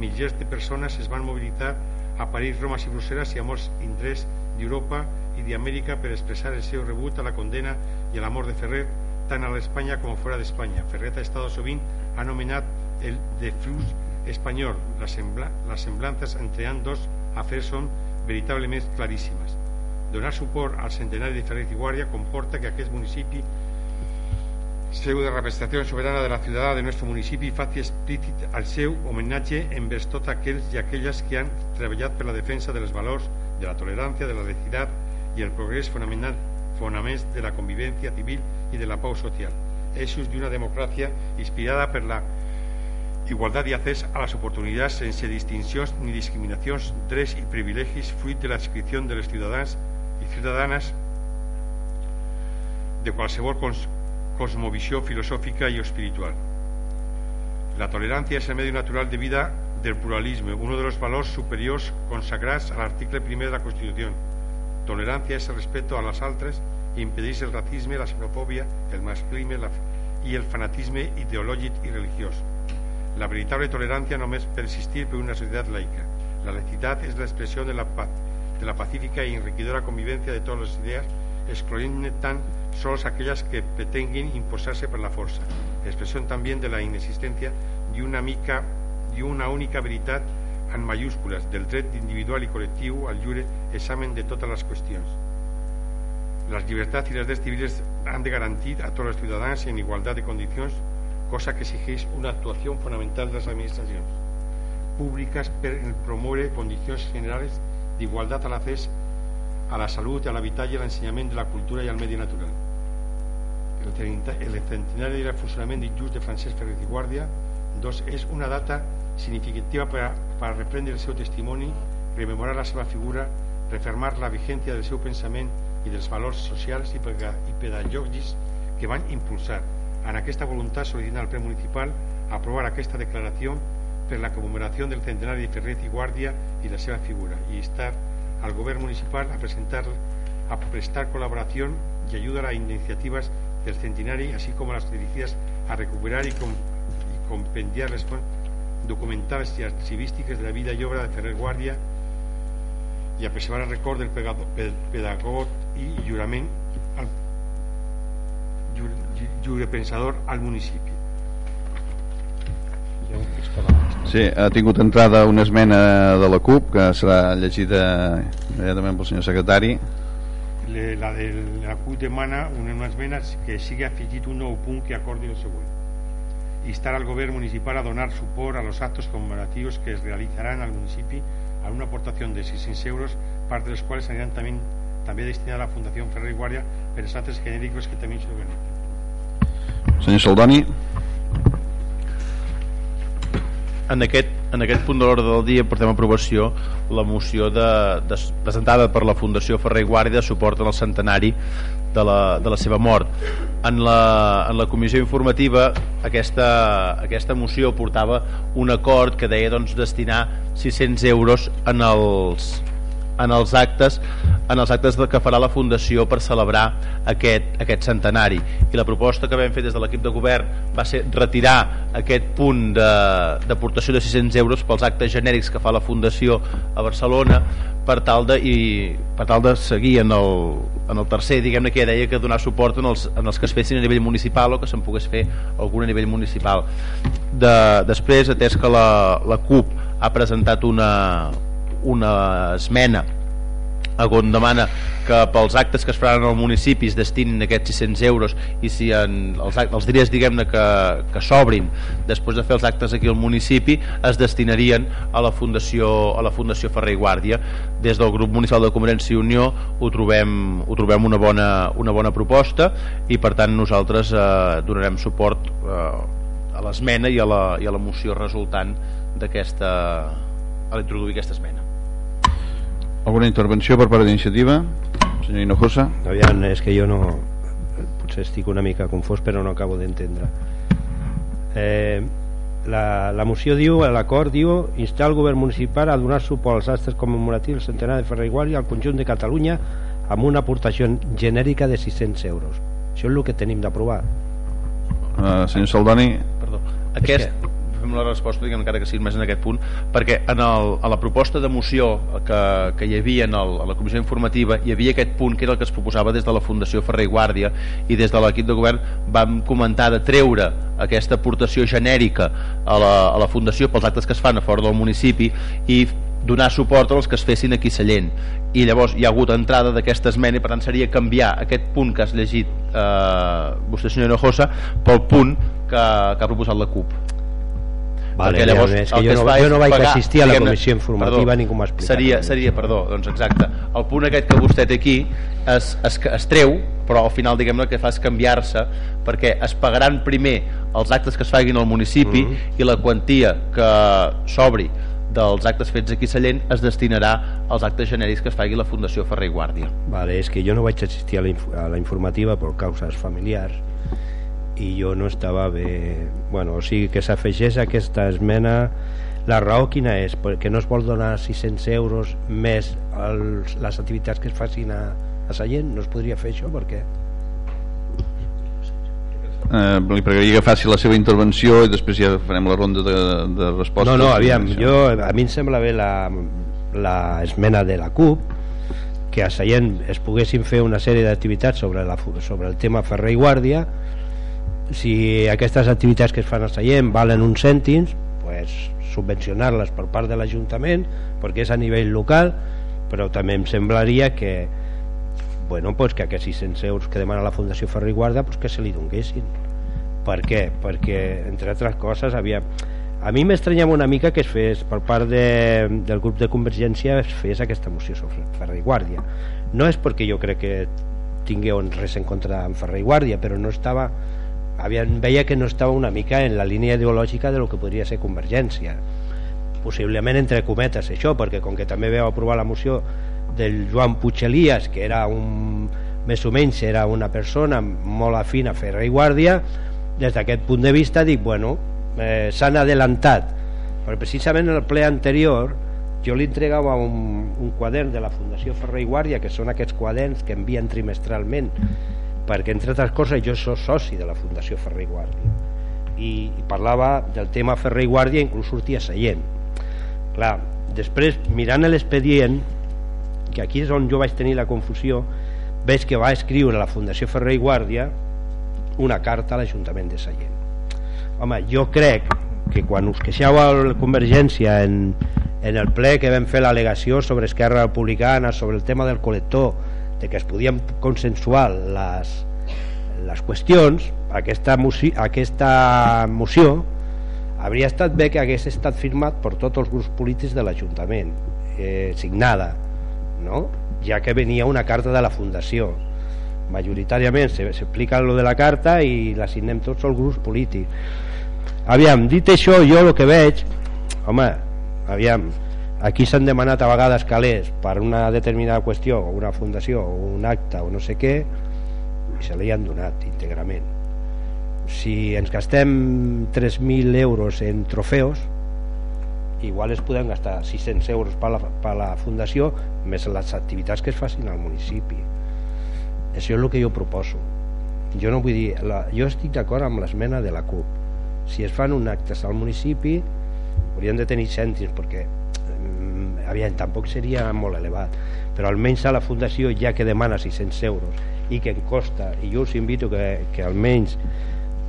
Milers de persones es van mobilitzar a París, Roma i Brussel·les i a molts indrets d'Europa i d'Amèrica per expressar el seu rebut a la condena i a la mort de Ferrer tant a l'Espanya com fora d'Espanya. Ferrer ha estat sovint anomenat el de flux espanyol. Les, sembla, les semblances entre ambdós afers són veritablement claríssimes. Donar suport al centenari de Ferrer i Guàrdia comporta que aquest municipi seu de representació soberana de la ciutadà de nostre municipi faci explícit al seu homenatge envers tots aquells i aquelles que han treballat per la defensa dels valors de la tolerància, de la laicitat i el progrés fonamental, fonaments de la convivència civil i de la pau social. Eixos d'una democràcia inspirada per la igualdad de accés a las oportunidades sense distincions ni discriminacions, drets i privilegis fruit de l'adscripció de les ciutadans i ciutadanes de qualsevol cons cosmovisió filosòfica i espiritual. La tolerància és el medi natural de vida del pluralisme, uno de los valors superiors consagrats a l'article primer de la Constitució. Tolerancia és el respeto a les altres i impedeix el racisme, la xenofòbia, el masclisme la, i el fanatisme ideològic i religiós. La veritable tolerancia només per existir per una societat laica. La laicitat és l'expressió de, la, de la pacífica i enriquidora convivència de totes les idees, excloent tan sols aquelles que pretenguin imposar-se la força. Expressió també de la inexistència d'una mica d'una única veritat en mayúscules del dret individual i col·lectiu al lliure examen de totes les qüestions. Les llibertats i les drets civils han de garantir a tots els ciutadans en igualtat de condicions cosa que exigeix una actuació fonamental de les administracions públiques per promoure condicions generals d'igualtat a l'accés a la salut, a l'habitatge, a l'ensenyament de la cultura i al medi natural. El, el centenari del funcionament d'injust de Francesc Ferrer i Guàrdia dos, és una data significativa per per reprendre el seu testimoni, rememorar la seva figura, refermar la vigència del seu pensament i dels valors socials i pedagògics que van impulsar. En aquesta voluntat sol·licita al ple municipal aprovar aquesta declaració per la commemoració del centenari de Ferret i Guàrdia i la seva figura i estar al govern municipal a presentar a prestar col·laboració i ajuda a iniciatives del centenari així com les dirigides a recuperar i, com, i compendiar les documentals i arxivístiques de la vida i obra de Ferrer Guàrdia i a preservar el record del pedagog i jurament al pensador al municipi. Sí, ha tingut entrada una esmena de la CUP que serà llegida immediatament pel senyor secretari. La de la CUP demana una esmena que sigui afegit un nou punt que acordi el següent. Instar al govern municipal a donar suport a los actos conmemorativos que es realizarán al municipi a una aportación de 600 euros, parte de los cuales serían también, también destinada a la Fundación Ferrer y Guardia, per los actos genéricos que también se organizan. Senyor Saldoni. En aquest, en aquest punt de l'ordre del dia portem a aprovació la moció de, de, presentada per la Fundació Ferrer i Guàrdia de suport al centenari de la, de la seva mort. En la, en la comissió informativa aquesta, aquesta moció portava un acord que deia doncs, destinar 600 euros en els, en els actes en els actes que farà la Fundació per celebrar aquest, aquest centenari. I la proposta que vam fer des de l'equip de govern va ser retirar aquest punt d'aportació de, de 600 euros pels actes genèrics que fa la Fundació a Barcelona per tal de, i, per tal de seguir en el, en el tercer, diguem-ne que ja deia que donar suport en els, en els que es fessin a nivell municipal o que se'n pogués fer algun a nivell municipal. De, després, atès que la, la CUP ha presentat una, una esmena on demana que pels actes que es faran al municipi es destinin aquests 600 euros i si en els, els diners diguem-ne que, que s'obrin després de fer els actes aquí al municipi es destinarien a la Fundació, a la Fundació Ferrer i Guàrdia. Des del grup municipal de Convergència i Unió ho trobem, ho trobem una, bona, una bona proposta i per tant nosaltres eh, donarem suport eh, a l'esmena i, a la, i a la moció resultant d'aquesta a l'introduir aquesta esmena alguna intervenció per part d'iniciativa? Senyor Hinojosa? Aviam, és que jo no potser estic una mica confós però no acabo d'entendre. Eh, la, la moció diu, l'acord diu instar el govern municipal a donar suport als actes commemoratius del centenar de Ferrer i al conjunt de Catalunya amb una aportació genèrica de 600 euros. Això és el que tenim d'aprovar. Uh, senyor Saldani? Perdó, aquest que... fem la resposta diguem, encara que sigui més en aquest punt perquè en el, a la proposta de moció que, que hi havia en el, a la comissió informativa hi havia aquest punt que era el que es proposava des de la Fundació Ferrer i Guàrdia i des de l'equip de govern vam comentar de treure aquesta aportació genèrica a la, a la Fundació pels actes que es fan a fora del municipi i donar suport als que es fessin aquí Sallent. I llavors hi ha hagut entrada d'aquesta esmena i per tant seria canviar aquest punt que has llegit eh, vostè senyor Hinojosa pel punt que, que ha proposat la CUP Vale, perquè llavors és que jo, no, jo no vaig pagar, assistir a la comissió informativa perdó, ningú m'ha explicat seria, seria, perdó, doncs exacte. El punt aquest que vostè té aquí es, es, es treu però al final diguem-ne que fa és canviar-se perquè es pagaran primer els actes que es facin al municipi mm. -hmm. i la quantia que s'obri dels actes fets aquí a Sallent es destinarà als actes genèrics que es faci la Fundació Ferrer i Guàrdia. Vale, és que jo no vaig assistir a la, a la informativa per causes familiars i jo no estava bé. Bueno, o sigui que s'afegeix aquesta esmena la raó quina és? perquè no es vol donar 600 euros més als, les activitats que es facin a, a Sallent? No es podria fer això perquè eh, li pregaria que faci la seva intervenció i després ja farem la ronda de, de respostes. No, no, aviam, jo, a mi em sembla bé la, la esmena de la CUP que a Sallent es poguessin fer una sèrie d'activitats sobre, la, sobre el tema Ferrer i Guàrdia si aquestes activitats que es fan a Sallent valen uns cèntims pues, subvencionar-les per part de l'Ajuntament perquè és a nivell local però també em semblaria que bueno, pues que aquests 600 euros que demana la Fundació Ferri Guarda pues que se li donguessin per què? perquè entre altres coses havia... a mi m'estranyava una mica que es fes per part de, del grup de Convergència es fes aquesta moció sobre Ferri Guàrdia no és perquè jo crec que tingueu res en contra amb Ferri Guàrdia però no estava aviam, veia que no estava una mica en la línia ideològica de lo que podria ser Convergència. Possiblement entre cometes això perquè com que també veu aprovar la moció del Joan Puig Elias que era un més o menys era una persona molt afina a Ferrer i Guàrdia des d'aquest punt de vista dic bueno eh, s'han adelantat però precisament en el ple anterior jo li entregava un, un quadern de la Fundació Ferrer i Guàrdia que són aquests quaderns que envien trimestralment perquè entre altres coses jo soc soci de la Fundació Ferrer i Guàrdia. I, i parlava del tema Ferrer i Guàrdia inclús sortia seient. Clar, després mirant l'expedient que aquí és on jo vaig tenir la confusió veig que va escriure la Fundació Ferrer i Guàrdia una carta a l'Ajuntament de Sallent. Home, jo crec que quan us queixeu a la Convergència en, en el ple que vam fer l'al·legació sobre Esquerra Republicana sobre el tema del col·lector de que es podien consensuar les, les qüestions aquesta, moció, aquesta moció hauria estat bé que hagués estat firmat per tots els grups polítics de l'Ajuntament eh, signada no? ja que venia una carta de la Fundació majoritàriament s'explica lo de la carta i la signem tots els grups polítics aviam, dit això jo el que veig home, aviam aquí s'han demanat a vegades calés per una determinada qüestió o una fundació o un acte o no sé què i se li han donat íntegrament. Si ens gastem 3.000 euros en trofeus igual es podem gastar 600 euros per la, per la fundació més les activitats que es facin al municipi. Això és el que jo proposo. Jo no vull dir la, jo estic d'acord amb l'esmena de la CUP. Si es fan un actes al municipi haurien de tenir cèntims perquè aviam, tampoc seria molt elevat però almenys a la fundació ja que demana 600 euros i que en costa i jo us invito que, que almenys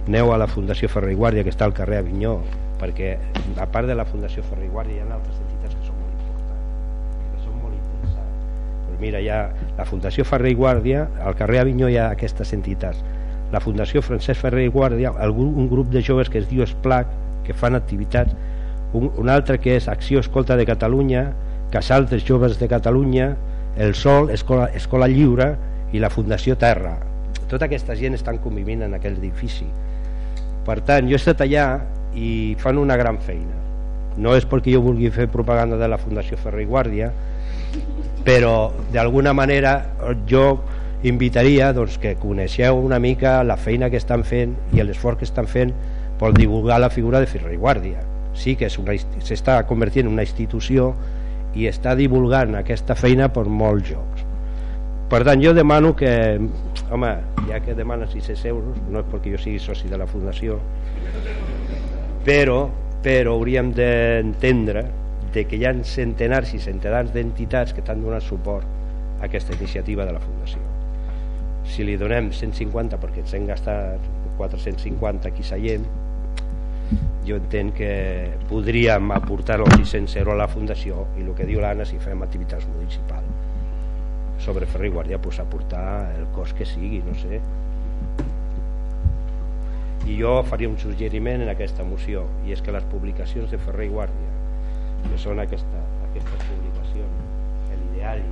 aneu a la Fundació Ferrer Guàrdia que està al carrer Avinyó perquè a part de la Fundació Ferrer Guàrdia hi ha altres entitats que són molt importants que són molt interessants. Pues mira, hi ha la Fundació Ferrer i Guàrdia al carrer Avinyó hi ha aquestes entitats. La Fundació Francesc Ferrer i Guàrdia un grup de joves que es diu Esplac que fan activitats un, un altre que és Acció Escolta de Catalunya Casal dels Joves de Catalunya, El Sol, Escola, Escola Lliure i la Fundació Terra. Tota aquesta gent estan convivint en aquell edifici. per tant jo he estat allà i fan una gran feina no és perquè jo vulgui fer propaganda de la Fundació Ferrer i Guàrdia però d'alguna manera jo invitaria doncs, que coneixeu una mica la feina que estan fent i l'esforç que estan fent per divulgar la figura de Ferrer i Guàrdia sí que s'està convertint en una institució i està divulgant aquesta feina per molts jocs per tant jo demano que home, ja que demana 600 euros no és perquè jo sigui soci de la fundació però però hauríem d'entendre de que hi ha centenars i centenars d'entitats que t'han donat suport a aquesta iniciativa de la Fundació. Si li donem 150 perquè ens hem gastat 450 aquí seient, jo entenc que podríem aportar els 600 euros a la Fundació i el que diu l'Anna, si fem activitats municipals. Sobre Ferri Guàrdia, pues aportar el cost que sigui, no sé, i jo faria un suggeriment en aquesta moció i és que les publicacions de Ferrer i Guàrdia que són aquesta, aquestes publicacions l'ideari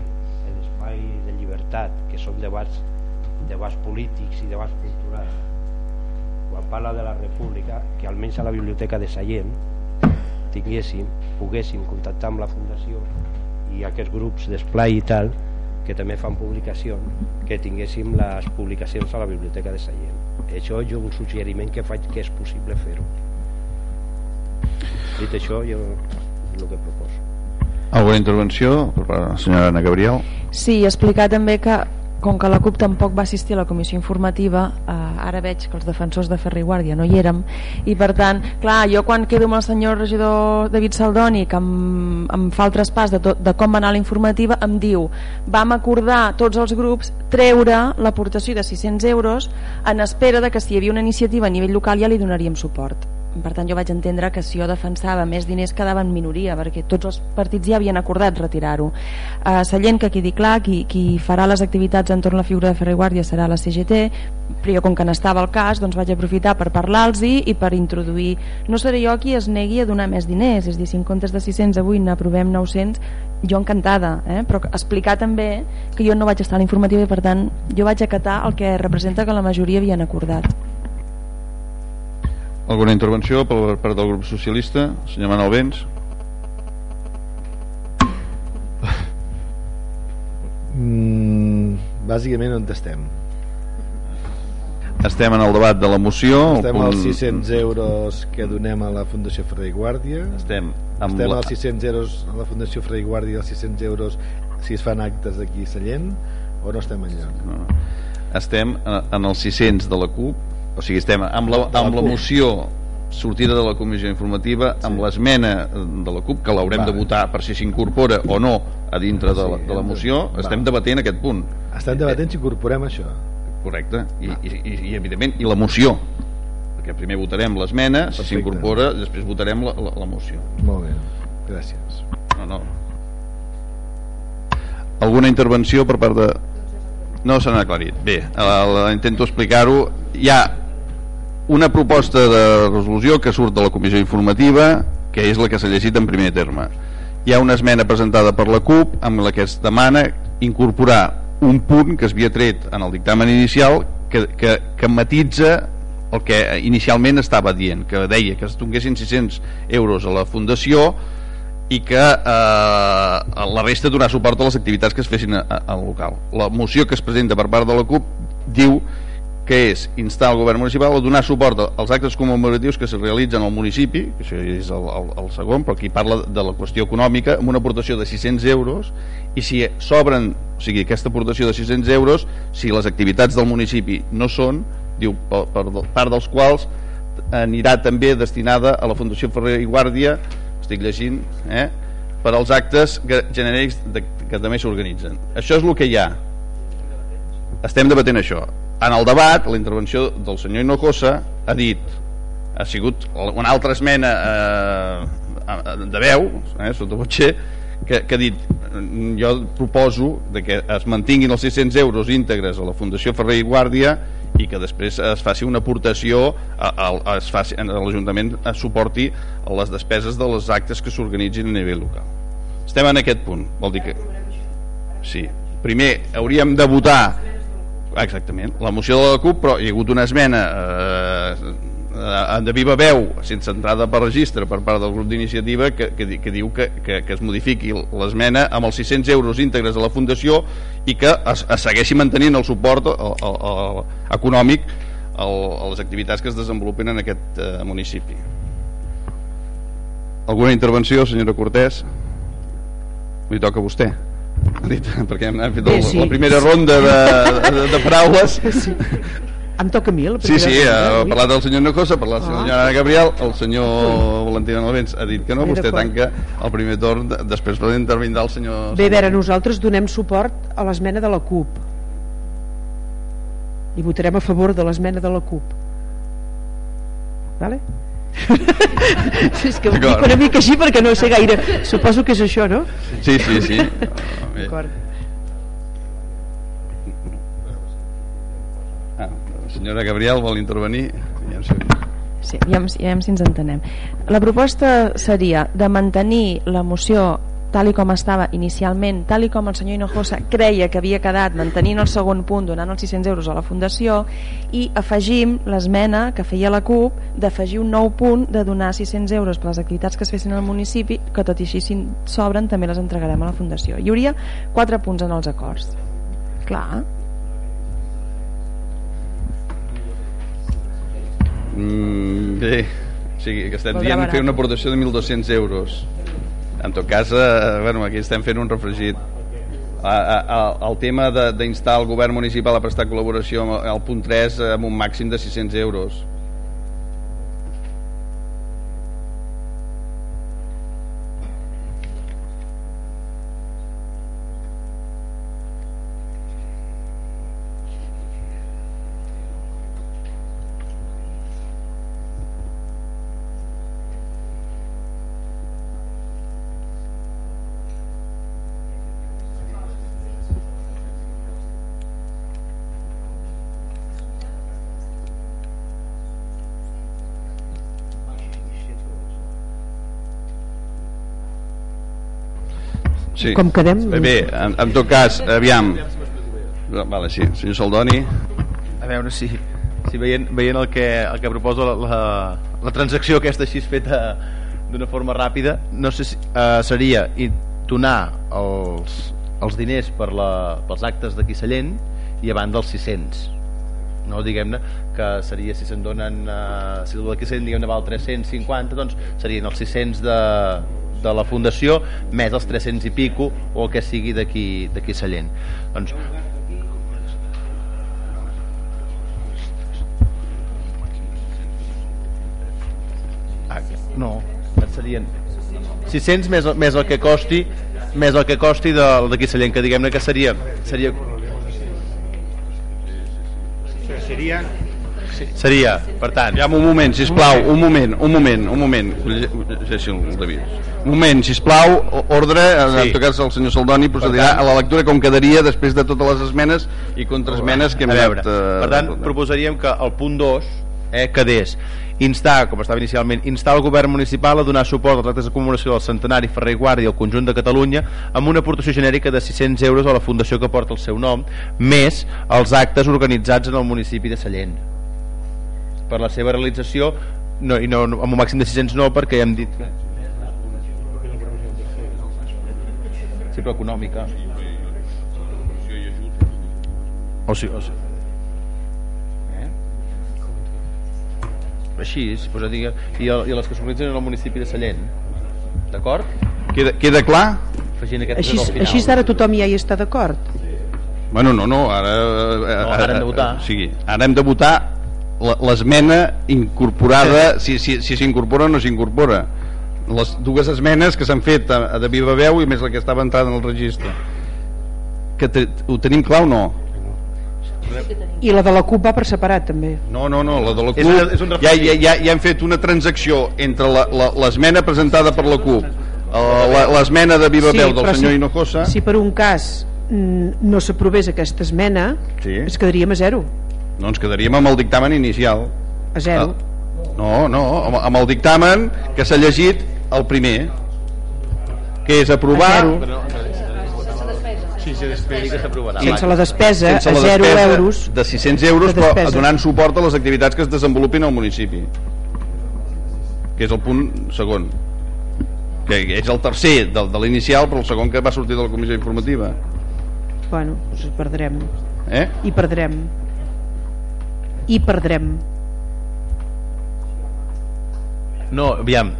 l'espai de llibertat que són debats debats polítics i debats culturals quan parla de la república que almenys a la biblioteca de Sallent tinguéssim, poguéssim contactar amb la fundació i aquests grups d'esplai i tal que també fan publicacions que tinguéssim les publicacions a la biblioteca de Sallent. Això jo un suggeriment que faig que és possible fer-ho. Dit això jo és el que proposo. Alguna intervenció per la senyora Ana Gabriel? Sí, explicar també que com que la CUP tampoc va assistir a la comissió informativa eh, ara veig que els defensors de Ferri Guàrdia no hi érem. I per tant, clar, jo quan quedo amb el senyor regidor David Saldoni que em, em fa el traspàs de, tot, de com va anar la informativa, em diu vam acordar tots els grups treure l'aportació de 600 euros en espera de que si hi havia una iniciativa a nivell local ja li donaríem suport per tant jo vaig entendre que si jo defensava més diners quedava en minoria perquè tots els partits ja havien acordat retirar-ho. Uh, Sallent que quedi clar qui, qui farà les activitats entorn la figura de Ferrer Guàrdia serà la CGT però jo com que n'estava el cas doncs vaig aprofitar per parlar-los i per introduir. No seré jo qui es negui a donar més diners és a dir, si en comptes de 600 avui n'aprovem 900 jo encantada eh? però explicar també que jo no vaig estar a l'informativa i per tant jo vaig acatar el que representa que la majoria havien acordat alguna intervenció per part del grup socialista? Senyor Manuel Vents. Mm, bàsicament on estem? Estem en el debat de la moció. Estem punt... als 600 euros que donem a la Fundació Ferrer i Guàrdia. Estem, amb estem la... als 600 euros a la Fundació Ferrer i Guàrdia i als 600 euros si es fan actes aquí a Sallent o no estem enlloc? No. Estem en els 600 de la CUP o sigui, estem amb la, amb la moció sortida de la comissió informativa amb sí. l'esmena de la CUP que l'haurem de votar per si s'incorpora o no a dintre de la, de la moció estem debatent aquest punt. Estem debatent si incorporem això. correcte. I, i, i, i evidentment i la moció. Perquè primer votarem l'esmena si s'incorpora després votarem la, la, la moció. Molt bé, gràcies. No, no. alguna intervenció per part de no n'ha aclarit. Bé, la, la, intento explicar-ho. Hi ha una proposta de resolució que surt de la comissió informativa que és la que s'ha llegit en primer terme. Hi ha una esmena presentada per la CUP amb la que es demana incorporar un punt que es havia tret en el dictamen inicial que, que, que matitza el que inicialment estava dient que deia que es donguessin 600 euros a la fundació i que eh, la resta donar suport a les activitats que es fessin al local. La moció que es presenta per part de la CUP diu que és instar el govern municipal a donar suport als actes commemoratius que se realitzen al municipi, que això és el, el, el segon, però aquí parla de la qüestió econòmica, amb una aportació de 600 euros, i si sobren, o sigui, aquesta aportació de 600 euros, si les activitats del municipi no són, diu, per, per part dels quals anirà també destinada a la Fundació Ferrer i Guàrdia, estic llegint, eh, per als actes genèrics que també s'organitzen. Això és el que hi ha. Estem debatent això en el debat, la intervenció del senyor Hinojosa ha dit ha sigut una altra esmena eh, de veu eh, sota botxer que, que ha dit jo proposo de que es mantinguin els 600 euros íntegres a la Fundació Ferrer i Guàrdia i que després es faci una aportació a, a, es faci, l'Ajuntament suporti les despeses de les actes que s'organitzin a nivell local. Estem en aquest punt vol dir que sí, primer hauríem de votar Exactament, la moció de la CUP, però hi ha hagut una esmena eh, eh, de viva veu sense entrada per registre per part del grup d'iniciativa que, que, que diu que, que, que es modifiqui l'esmena amb els 600 euros íntegres a la Fundació i que es, es segueixi mantenint el suport el, el, el, econòmic el, a les activitats que es desenvolupen en aquest eh, municipi. Alguna intervenció senyora Cortés? Li toca a vostè dit, perquè hem fet el, sí. la primera ronda de, de, de paraules Sí. Em toca a mi la Sí, primera sí, ronda, ha ui. parlat del senyor Nocosa, ha parlat del Ah. senyor Ana Gabriel, el senyor Valentina Malvens ha dit que no, Bé, vostè tanca el primer torn, de- després intervindrà el senyor... Bé, a veure, nosaltres donem suport a l'esmena de la CUP i votarem a favor de l'esmena de la CUP vale? és que ho dic una mica així perquè no sé gaire suposo que és això, no? Sí, sí, sí. D'acord. Ah, la senyora Gabriel vol intervenir? Ja sé. Sí, ja, ja si ens entenem. La proposta seria de mantenir la moció tal i com estava inicialment, tal i com el senyor Hinojosa creia que havia quedat mantenint el segon punt donant els 600 euros a la Fundació i afegim l'esmena que feia la CUP d'afegir un nou punt de donar 600 euros per les activitats que es fessin al municipi que tot i així si en sobren també les entregarem a la Fundació. Hi hauria quatre punts en els acords. Clar. Mm, bé, o sigui, que estem dient fer una aportació de 1.200 euros. En tot cas, eh, bueno, aquí estem fent un refregit. A, a, a, el tema d'instar el govern municipal a prestar col·laboració el punt 3 amb un màxim de 600 euros. Sí. Com quedem? Bé, bé en, en tot cas, aviam. Vale, sí, senyor Saldoni. A veure si, si veient, veient el, que, el que proposa la, la, la transacció aquesta així feta d'una forma ràpida, no sé si uh, seria i donar els, els diners per la, pels actes de Quissallent i a banda els 600 no diguem-ne que seria si se'n donen uh, si el de Quissallent diguem-ne val 350 doncs serien els 600 de, de la fundació més els 300 i pico o el que sigui d'aquí de Quissallent doncs Ah, no, serien 600 més, més el que costi més el que costi del de Quissallent que diguem-ne que seria seria, Sería seria per tant Aviam, un moment, sisplau, un moment, un moment, un moment. Llegeixi el David. Un moment, sisplau, o- ordre, sí. en tot cas el senyor Saldoni procedirà a la lectura com quedaria després de totes les esmenes i contraesmenes que hem a veure, anat... eh, per tant proposaríem que el punt 2 eh, quedés instar, com estava inicialment, instar el govern municipal a donar suport als actes de commemoració del centenari Ferrer i Guàrdia al conjunt de Catalunya amb una aportació genèrica de 600 euros a la fundació que porta el seu nom, més els actes organitzats en el municipi de Sallent. Per la seva realització, no, i no, no, amb un màxim de 600 no, perquè ja hem dit que... Sí, però econòmica. O sigui, o sigui, així, si posa, digue, i, el, i les que s'organitzen en el municipi de Sallent d'acord? Queda, queda clar? Així, al final així ara tothom ja hi està d'acord. Bueno, no, no, ara... eh, No, ara hem de votar. O sigui, ara hem de votar l'esmena incorporada, si si si s'incorpora o no s'incorpora. Les dues esmenes que s'han fet a, a de viva veu i més la que estava entrada en el registre. Que te, ho tenim clar o no? I la de la CUP va per separat, també. No, no, no, la de la És CUP un- és un ja, ja, ja, ja hem fet una transacció entre l'esmena presentada per la CUP eh, la- l'esmena de viva veu del senyor si, Hinojosa Si per un cas mm, no s'aprovés aquesta esmena, Sí. es quedaríem a zero. No ens quedaríem amb el dictamen inicial. A zero. Ah, no, no, amb, el dictamen que s'ha llegit el primer que és aprovar despesa que s'aprovarà. Sense la despesa sense a la 0 despesa euros. de 600 euros de però donant suport a les activitats que es desenvolupin al municipi. Que és el punt segon. Que és el tercer de, de l'inicial però el segon que va sortir de la comissió informativa. Bueno, doncs perdrem eh? i perdrem i perdrem. No, aviam,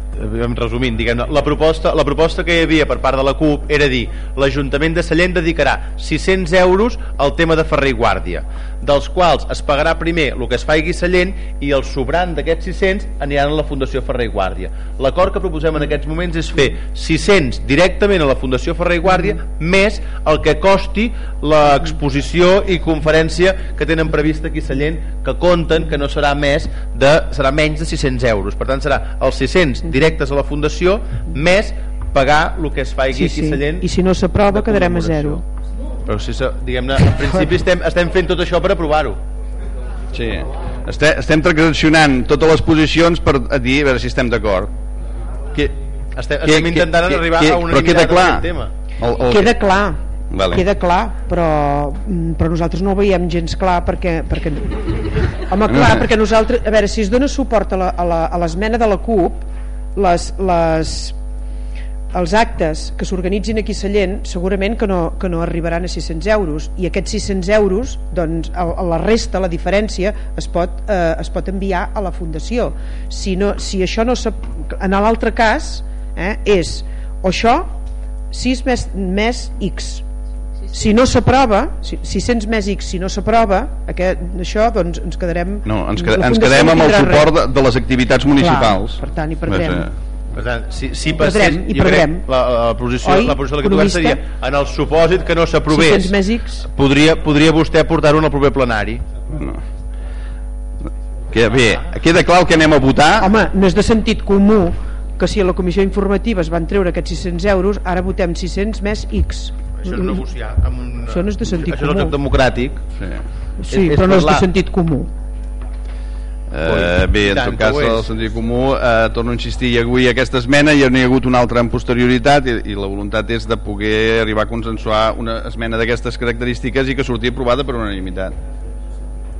resumint, diguem la proposta, la proposta que hi havia per part de la CUP era dir l'Ajuntament de Sallent dedicarà 600 euros al tema de Ferrer i Guàrdia, dels quals es pagarà primer el que es faigui Sallent i el sobrant d'aquests 600 aniran a la Fundació Ferrer i Guàrdia. L'acord que proposem en aquests moments és fer 600 directament a la Fundació Ferrer i Guàrdia més el que costi l'exposició i conferència que tenen prevista aquí Sallent que compten que no serà més de serà menys de 600 euros. Per tant serà els 600 directes a la Fundació més pagar el que es faigui sí, aquí a sí. Sallent i si no s'aprova quedarem a zero però si se- diguem-ne, en principi estem, estem fent tot això per aprovar-ho Sí. Estem, estem transaccionant totes les posicions per a dir a veure si estem d'acord. que estem, estem intentant que- arribar que- a una però queda clar. tema El, el, queda clar Vale. queda clar però, mm, però nosaltres no ho veiem gens clar perquè, perquè home clar, perquè nosaltres a veure, si es dona suport a a a l'esmena de la CUP les, les, els actes que s'organitzin aquí a Sallent segurament que no, que no arribaran a 600 euros. I aquests 600 euros doncs, a, a la resta, la diferència es pot, eh, es pot enviar a la fundació. Si, no, si això no en l'altre cas eh, és o això 6 més, més X si no s'aprova si, 600 més X si no s'aprova això doncs ens quedarem no, ens, qued, la ens quedem no amb el suport de, de les activitats municipals. per tant, hi perdrem. Vaja. per tant, si, si passés, perdrem, i crec perdrem. la, la posició, Oi, la posició del govern economista? seria en el supòsit que no s'aprovés 600 més X podria, podria vostè portar-ho en el proper plenari No. Que bé, queda clar el que anem a votar. home, no és de sentit comú que si a la comissió informativa es van treure aquests 600 euros ara votem 600 més X això és negociar amb un, Això no és de sentit això és el comú. joc democràtic Sí. sí, és però no és de sentit comú Eh, bé, en tot que cas, ho és. el sentit comú, eh, torno a insistir, hi avui aquesta esmena i n'hi ha hagut una altra en posterioritat i, i la voluntat és de poder arribar a consensuar una esmena d'aquestes característiques i que surti aprovada per unanimitat.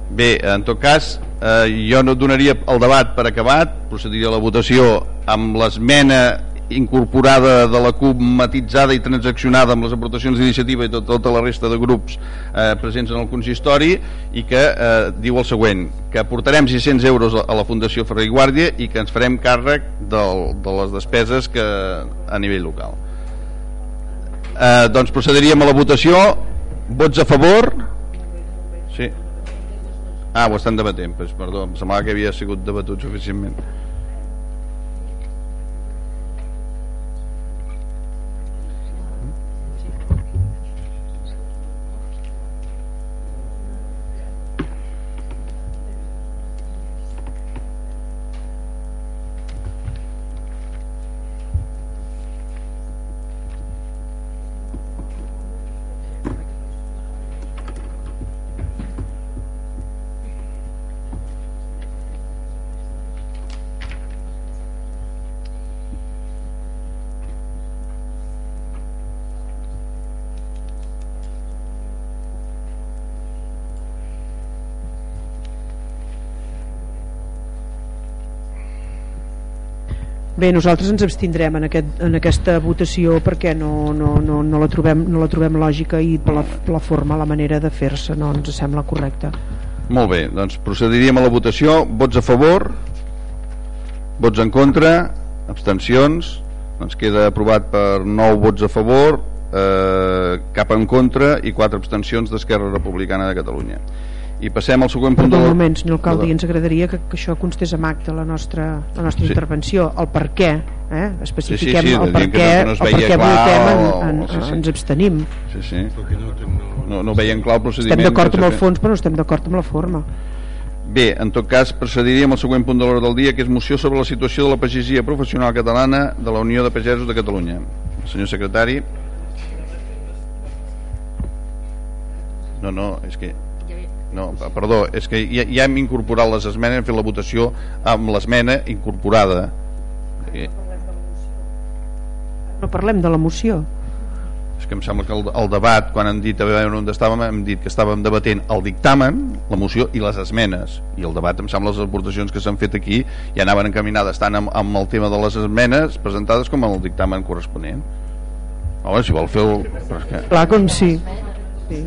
Bé, en tot cas, eh, jo no donaria el debat per acabat, procediria a la votació amb l'esmena incorporada de la CUP matitzada i transaccionada amb les aportacions d'iniciativa i tot, tota la resta de grups eh, presents en el consistori i que eh, diu el següent que aportarem 600 euros a la Fundació Ferrer i Guàrdia i que ens farem càrrec del, de les despeses que a nivell local. Eh, doncs procediríem a la votació. Vots a favor? Sí. Ah, ho estan debatent pues, perdó, em semblava que havia sigut debatut suficientment Bé, nosaltres ens abstindrem en, aquest, en aquesta votació perquè no, no, no, no, la trobem, no la trobem lògica i per la, per la forma, la manera de fer-se no ens sembla correcta. Molt bé, doncs procediríem a la votació. Vots a favor? Vots en contra? Abstencions? Doncs queda aprovat per 9 vots a favor, eh, cap en contra i 4 abstencions d'Esquerra Republicana de Catalunya. I passem al següent punt Perdó, de un moment, senyor alcalde, i ens agradaria que, que això constés en acte la nostra, la nostra Sí. intervenció, el per què, eh? especifiquem Sí, sí, sí, el per què, no es el per què clar votem, en, o- en, sí, sí. ens abstenim. Sí, sí. Porque no, no, No, no veien clar el procediment. Estem d'acord amb el fons, però no estem d'acord amb la forma. Bé, en tot cas, procediríem al següent punt de l'ordre del dia, que és moció sobre la situació de la pagesia professional catalana de la Unió de Pagesos de Catalunya. Senyor secretari. No, no, és que... No, perdó, és que ja, ja hem incorporat les esmenes, hem fet la votació amb l'esmena incorporada. Eh, No parlem de la moció. és que em sembla que el, el debat quan han dit a veure on estàvem hem dit que estàvem debatent el dictamen la moció i les esmenes i el debat em sembla les aportacions que s'han fet aquí ja anaven encaminades tant amb, amb el tema de les esmenes presentades com amb el dictamen corresponent Home, si vol fer el... Però és que... Clar, com sí. sí.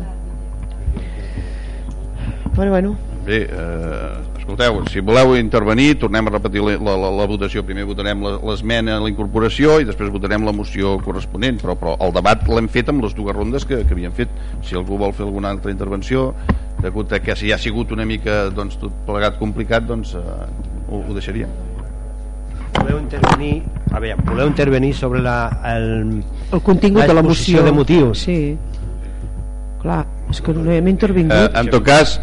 Bueno, bueno. Bé, eh, escolteu, si voleu intervenir, tornem a repetir la, la, la votació. Primer votarem l'esmena a la incorporació i després votarem la moció corresponent, però, però el debat l'hem fet amb les dues rondes que, que havíem fet. Si algú vol fer alguna altra intervenció, degut a que si ha sigut una mica doncs, tot plegat complicat, doncs eh, ho, ho deixaríem. Voleu intervenir, a veure, voleu intervenir sobre la, el, el contingut la de la moció. de motius. Sí. Clar, és que no hem intervingut. Eh, en tot cas,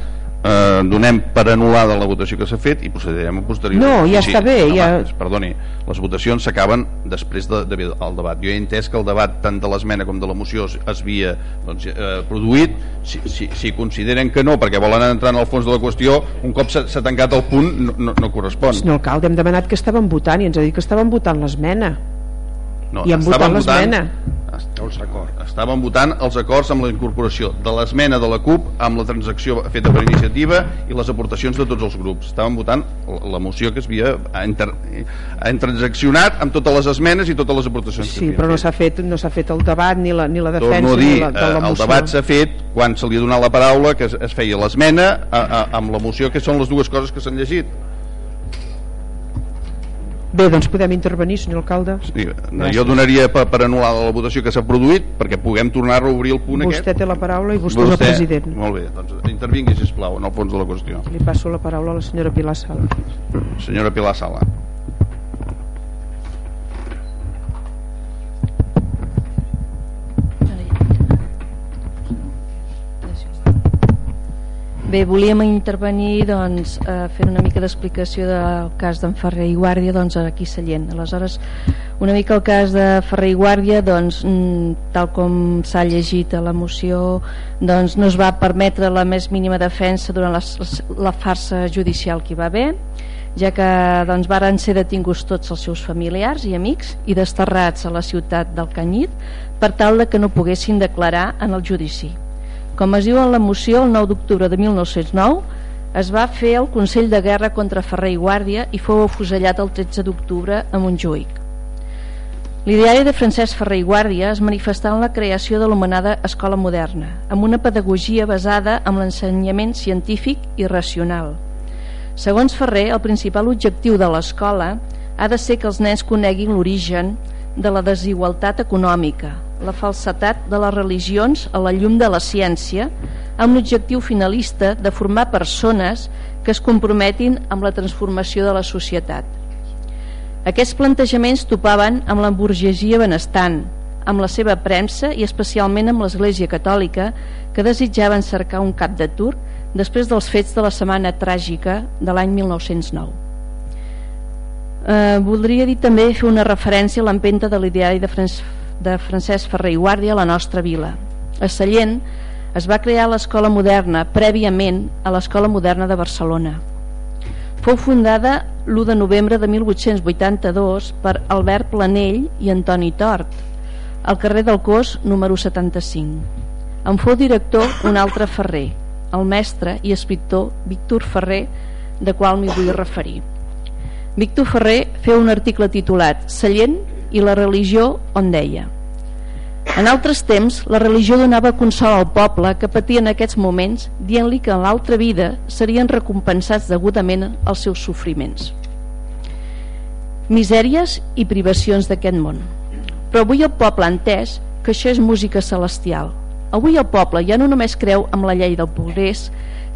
eh, donem per anul·lada la votació que s'ha fet i procedirem a posterior. No, ja està bé, no, ja- Va, perdoni, les votacions s'acaben després de, de, del debat. Jo he entès que el debat tant de l'esmena com de la moció es, es havia doncs, eh, produït. Si, si, si consideren que no, perquè volen entrar en el fons de la qüestió, un cop s'ha tancat el punt no, no, no correspon. Senyor alcalde, hem demanat que estàvem votant i ens ha dit que estàvem votant l'esmena. No, i han votat l'esmena. Els acords. Estàvem votant els acords amb la incorporació de l'esmena de la CUP amb la transacció feta per iniciativa i les aportacions de tots els grups. Estàvem votant la, moció que es havia ha inter, transaccionat amb totes les esmenes i totes les aportacions Sí, però no s'ha fet, no s'ha fet el debat ni la, ni la defensa Torno a dir, ni la, de eh, la el moció. debat s'ha fet quan se li ha donat la paraula que es, es feia l'esmena amb la moció que són les dues coses que s'han llegit. Bé, doncs podem intervenir, senyor alcalde. Sí, no, jo donaria per, per anul·lar la votació que s'ha produït perquè puguem tornar a reobrir el punt Vostè aquest. té la paraula i vostè, és el president. Molt bé, doncs intervingui, sisplau, en el fons de la qüestió. Li passo la paraula a la senyora Pilar Sala. Senyora Pilar Sala. Bé, volíem intervenir doncs, eh, fent una mica d'explicació del cas d'en Ferrer i Guàrdia doncs, aquí a Sallent. Aleshores, una mica el cas de Ferrer i Guàrdia, doncs, mm, tal com s'ha llegit a la moció, doncs, no es va permetre la més mínima defensa durant la, la farsa judicial que hi va haver, ja que doncs, varen ser detinguts tots els seus familiars i amics i desterrats a la ciutat del Canyit per tal de que no poguessin declarar en el judici. Com es diu en la moció, el 9 d'octubre de 1909 es va fer el Consell de Guerra contra Ferrer i Guàrdia i fou afusellat el 13 d'octubre a Montjuïc. L'ideari de Francesc Ferrer i Guàrdia es manifestà en la creació de l'anomenada Escola Moderna, amb una pedagogia basada en l'ensenyament científic i racional. Segons Ferrer, el principal objectiu de l'escola ha de ser que els nens coneguin l'origen de la desigualtat econòmica, la falsetat de les religions a la llum de la ciència, amb l'objectiu finalista de formar persones que es comprometin amb la transformació de la societat. Aquests plantejaments topaven amb la burgesia benestant, amb la seva premsa i especialment amb l'Església Catòlica, que desitjaven cercar un cap de turc després dels fets de la Setmana Tràgica de l'any 1909. Eh, voldria dir també fer una referència a l'empenta de l'ideari de, Fran de Francesc Ferrer i Guàrdia a la nostra vila. A Sallent es va crear l'escola moderna prèviament a l'escola moderna de Barcelona. Fou fundada l'1 de novembre de 1882 per Albert Planell i Antoni Tort, al carrer del Cos número 75. En fou director un altre Ferrer, el mestre i escriptor Víctor Ferrer, de qual m'hi vull referir. Víctor Ferrer feu un article titulat Sallent i la religió on deia En altres temps, la religió donava consol al poble que patia en aquests moments dient-li que en l'altra vida serien recompensats degudament els seus sofriments. Misèries i privacions d'aquest món. Però avui el poble ha entès que això és música celestial. Avui el poble ja no només creu amb la llei del progrés,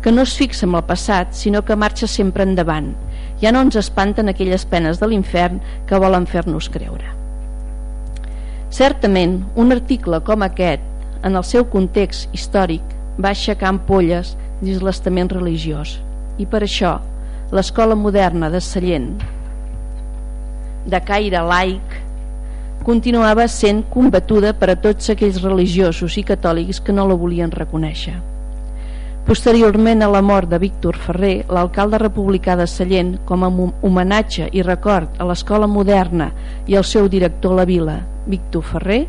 que no es fixa en el passat, sinó que marxa sempre endavant. Ja no ens espanten aquelles penes de l'infern que volen fer-nos creure. Certament, un article com aquest, en el seu context històric, va aixecar ampolles dins l'estament religiós. I per això, l'escola moderna de Sallent, de caire laic, continuava sent combatuda per a tots aquells religiosos i catòlics que no la volien reconèixer. Posteriorment a la mort de Víctor Ferrer, l'alcalde republicà de Sallent, com a homenatge i record a l'escola moderna i al seu director a la vila, Víctor Ferrer,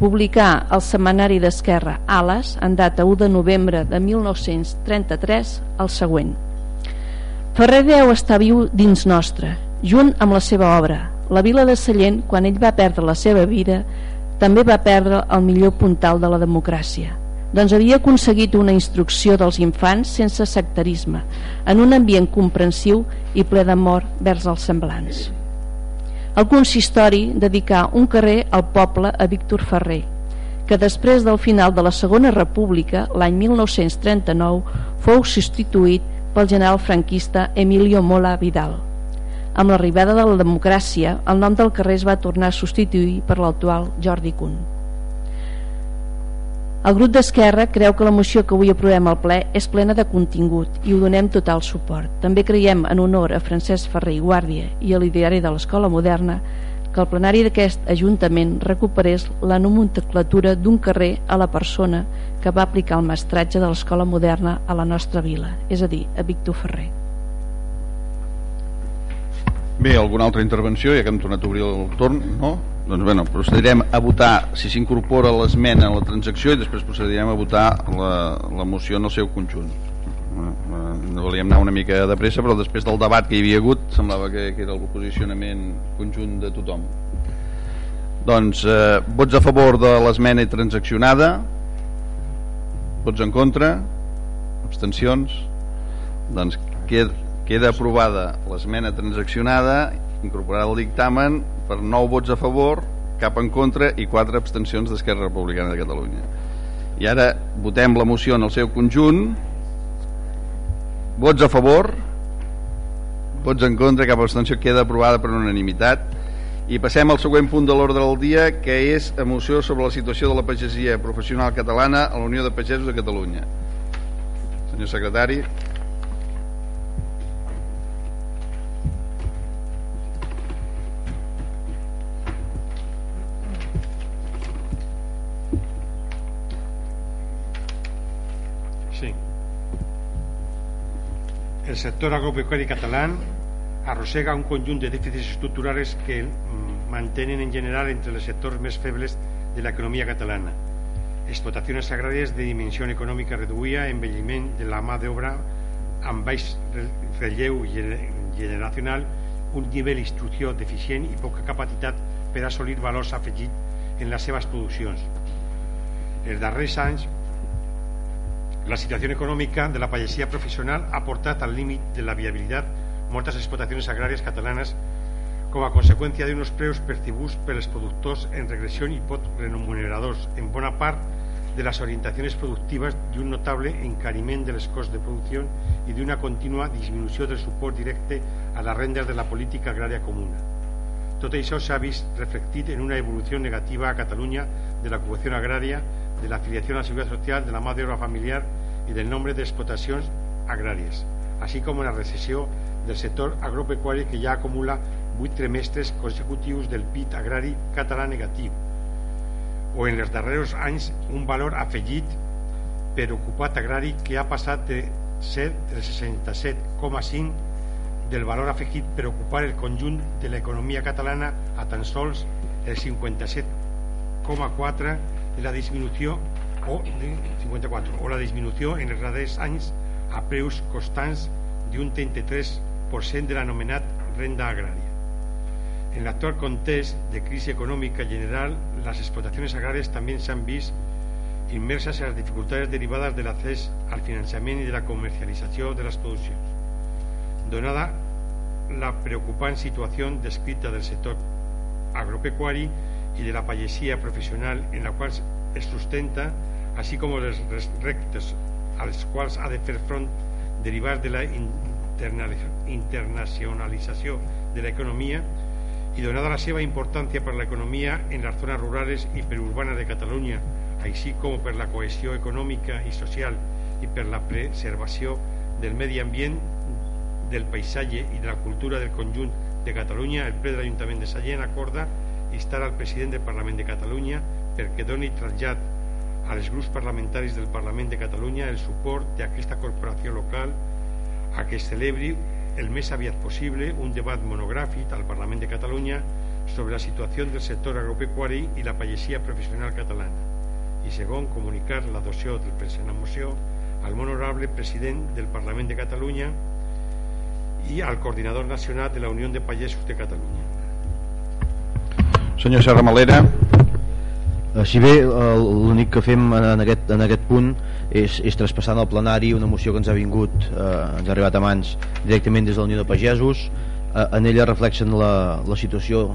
publicar el setmanari d'Esquerra Ales en data 1 de novembre de 1933 el següent. Ferrer deu estar viu dins nostre, junt amb la seva obra. La vila de Sallent, quan ell va perdre la seva vida, també va perdre el millor puntal de la democràcia doncs havia aconseguit una instrucció dels infants sense sectarisme, en un ambient comprensiu i ple d'amor vers els semblants. El consistori dedicà un carrer al poble a Víctor Ferrer, que després del final de la Segona República, l'any 1939, fou substituït pel general franquista Emilio Mola Vidal. Amb l'arribada de la democràcia, el nom del carrer es va tornar a substituir per l'actual Jordi Cunt. El grup d'Esquerra creu que la moció que avui aprovem al ple és plena de contingut i ho donem total suport. També creiem en honor a Francesc Ferrer i Guàrdia i a l'ideari de l'Escola Moderna que el plenari d'aquest Ajuntament recuperés la nomenclatura d'un carrer a la persona que va aplicar el mestratge de l'Escola Moderna a la nostra vila, és a dir, a Víctor Ferrer. Bé, alguna altra intervenció, ja que hem tornat a obrir el torn, no? Doncs bueno, procedirem a votar si s'incorpora l'esmena a la transacció i després procedirem a votar la, la moció en el seu conjunt. No volíem anar una mica de pressa, però després del debat que hi havia hagut semblava que, que era el posicionament conjunt de tothom. Doncs eh, vots a favor de l'esmena transaccionada, vots en contra, abstencions, doncs queda, queda aprovada l'esmena transaccionada, incorporada al dictamen per 9 vots a favor, cap en contra i 4 abstencions d'Esquerra Republicana de Catalunya. I ara votem la moció en el seu conjunt. Vots a favor, vots en contra, cap abstenció queda aprovada per unanimitat. I passem al següent punt de l'ordre del dia, que és a moció sobre la situació de la pagesia professional catalana a la Unió de Pagesos de Catalunya. Senyor secretari. El sector agropecuari catalán arrossega un conjunt de dèficits estructurals que mm, mantenen en general entre els sectors més febles de l'economia catalana. Explotacions agràries de dimensió econòmica reduïda, envelliment de la mà d'obra amb baix relleu generacional, un nivell d'instrucció deficient i poca capacitat per assolir valors afegits en les seves produccions. Els darrers anys la situació econòmica de la pagesia professional ha portat al límit de la viabilitat moltes explotacions agràries catalanes com a conseqüència d'uns preus percibuts per productors en regressió i pot remuneradors en bona part de les orientacions productives d'un notable encariment de les costs de producció i d'una contínua disminució del suport directe a les rendes de la política agrària comuna. Tot això s'ha vist reflectit en una evolució negativa a Catalunya de l'ocupació agrària, de l'afiliació a la seguretat social, de la mà d'obra familiar y del nombre de explotacions agràries, així com la recessió del sector agropecuari que ja acumula 8 trimestres consecutius del PIB agrari català negatiu o en els darrers anys un valor afegit per ocupat agrari que ha passat de ser el 67,5 del valor afegit per ocupar el conjunt de l'economia catalana a tan sols el 57,4 de la disminució o de 54 o la disminució en els darrers anys a preus constants d'un 33% de l'anomenat renda agrària. En l'actual context de crisi econòmica general, les explotacions agràries també s'han vist immerses en les dificultats derivades de l'accés al finançament i de la comercialització de les produccions. Donada la preocupant situació descrita del sector agropecuari i de la pagesia professional en la qual es sustenta així com els reptes als quals ha de fer front derivats de la internacionalització de l'economia i donada la seva importància per l'economia en les zones rurals i perurbanes de Catalunya, així com per la cohesió econòmica i social i per la preservació del medi ambient, del paisatge i de la cultura del conjunt de Catalunya, el ple de l'Ajuntament de Sallent acorda instar al president del Parlament de Catalunya perquè doni trasllat als grups parlamentaris del Parlament de Catalunya el suport d'aquesta corporació local a que es celebri el més aviat possible un debat monogràfic al Parlament de Catalunya sobre la situación del sector agropecuari i la pagesia professional catalana i segon, comunicar l'adopció del present moció al honorable president del Parlament de Catalunya i al coordinador nacional de la Unió de Pagesos de Catalunya. Senyor Serra Malera. Si bé l'únic que fem en aquest, en aquest punt és, és traspassar al plenari una moció que ens ha vingut, eh, ens ha arribat a mans directament des de la Unió de Pagesos, eh, en ella reflexen la, la situació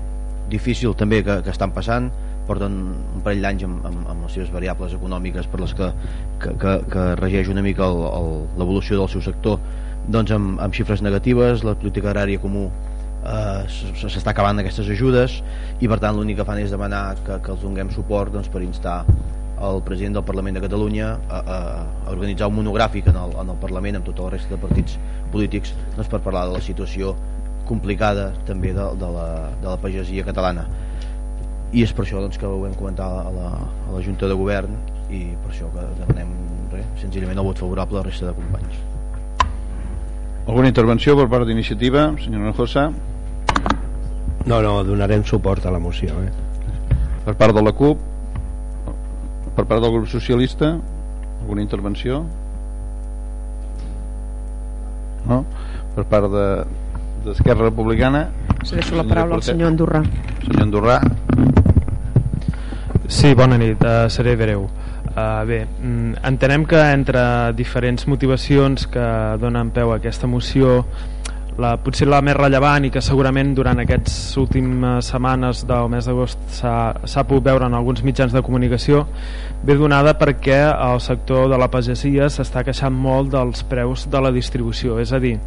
difícil també que, que estan passant, porten un parell d'anys amb, amb, amb les seves variables econòmiques per les que, que, que, que regeix una mica l'evolució del seu sector doncs amb, amb xifres negatives, la política agrària comú eh, s'està acabant aquestes ajudes i per tant l'únic que fan és demanar que, que els donem suport doncs, per instar el president del Parlament de Catalunya a, a, a organitzar un monogràfic en el, en el Parlament amb tota la resta de partits polítics doncs, per parlar de la situació complicada també de, de, la, de la pagesia catalana i és per això doncs, que ho vam comentar a la, a la Junta de Govern i per això que demanem res, senzillament el vot favorable a la resta de companys Alguna intervenció per part d'iniciativa, senyora Nojosa? No, no, donarem suport a la moció. Eh? Per part de la CUP? Per part del grup socialista? Alguna intervenció? No? Per part d'Esquerra de, Republicana? Cedeixo la paraula al senyor Andorrà. Senyor Andorrà. Sí, bona nit, uh, seré breu. Uh, bé, mm, entenem que entre diferents motivacions que donen peu a aquesta moció la, potser la més rellevant i que segurament durant aquestes últimes setmanes del mes d'agost s'ha pogut veure en alguns mitjans de comunicació ve donada perquè el sector de la pagesia s'està queixant molt dels preus de la distribució. És a dir,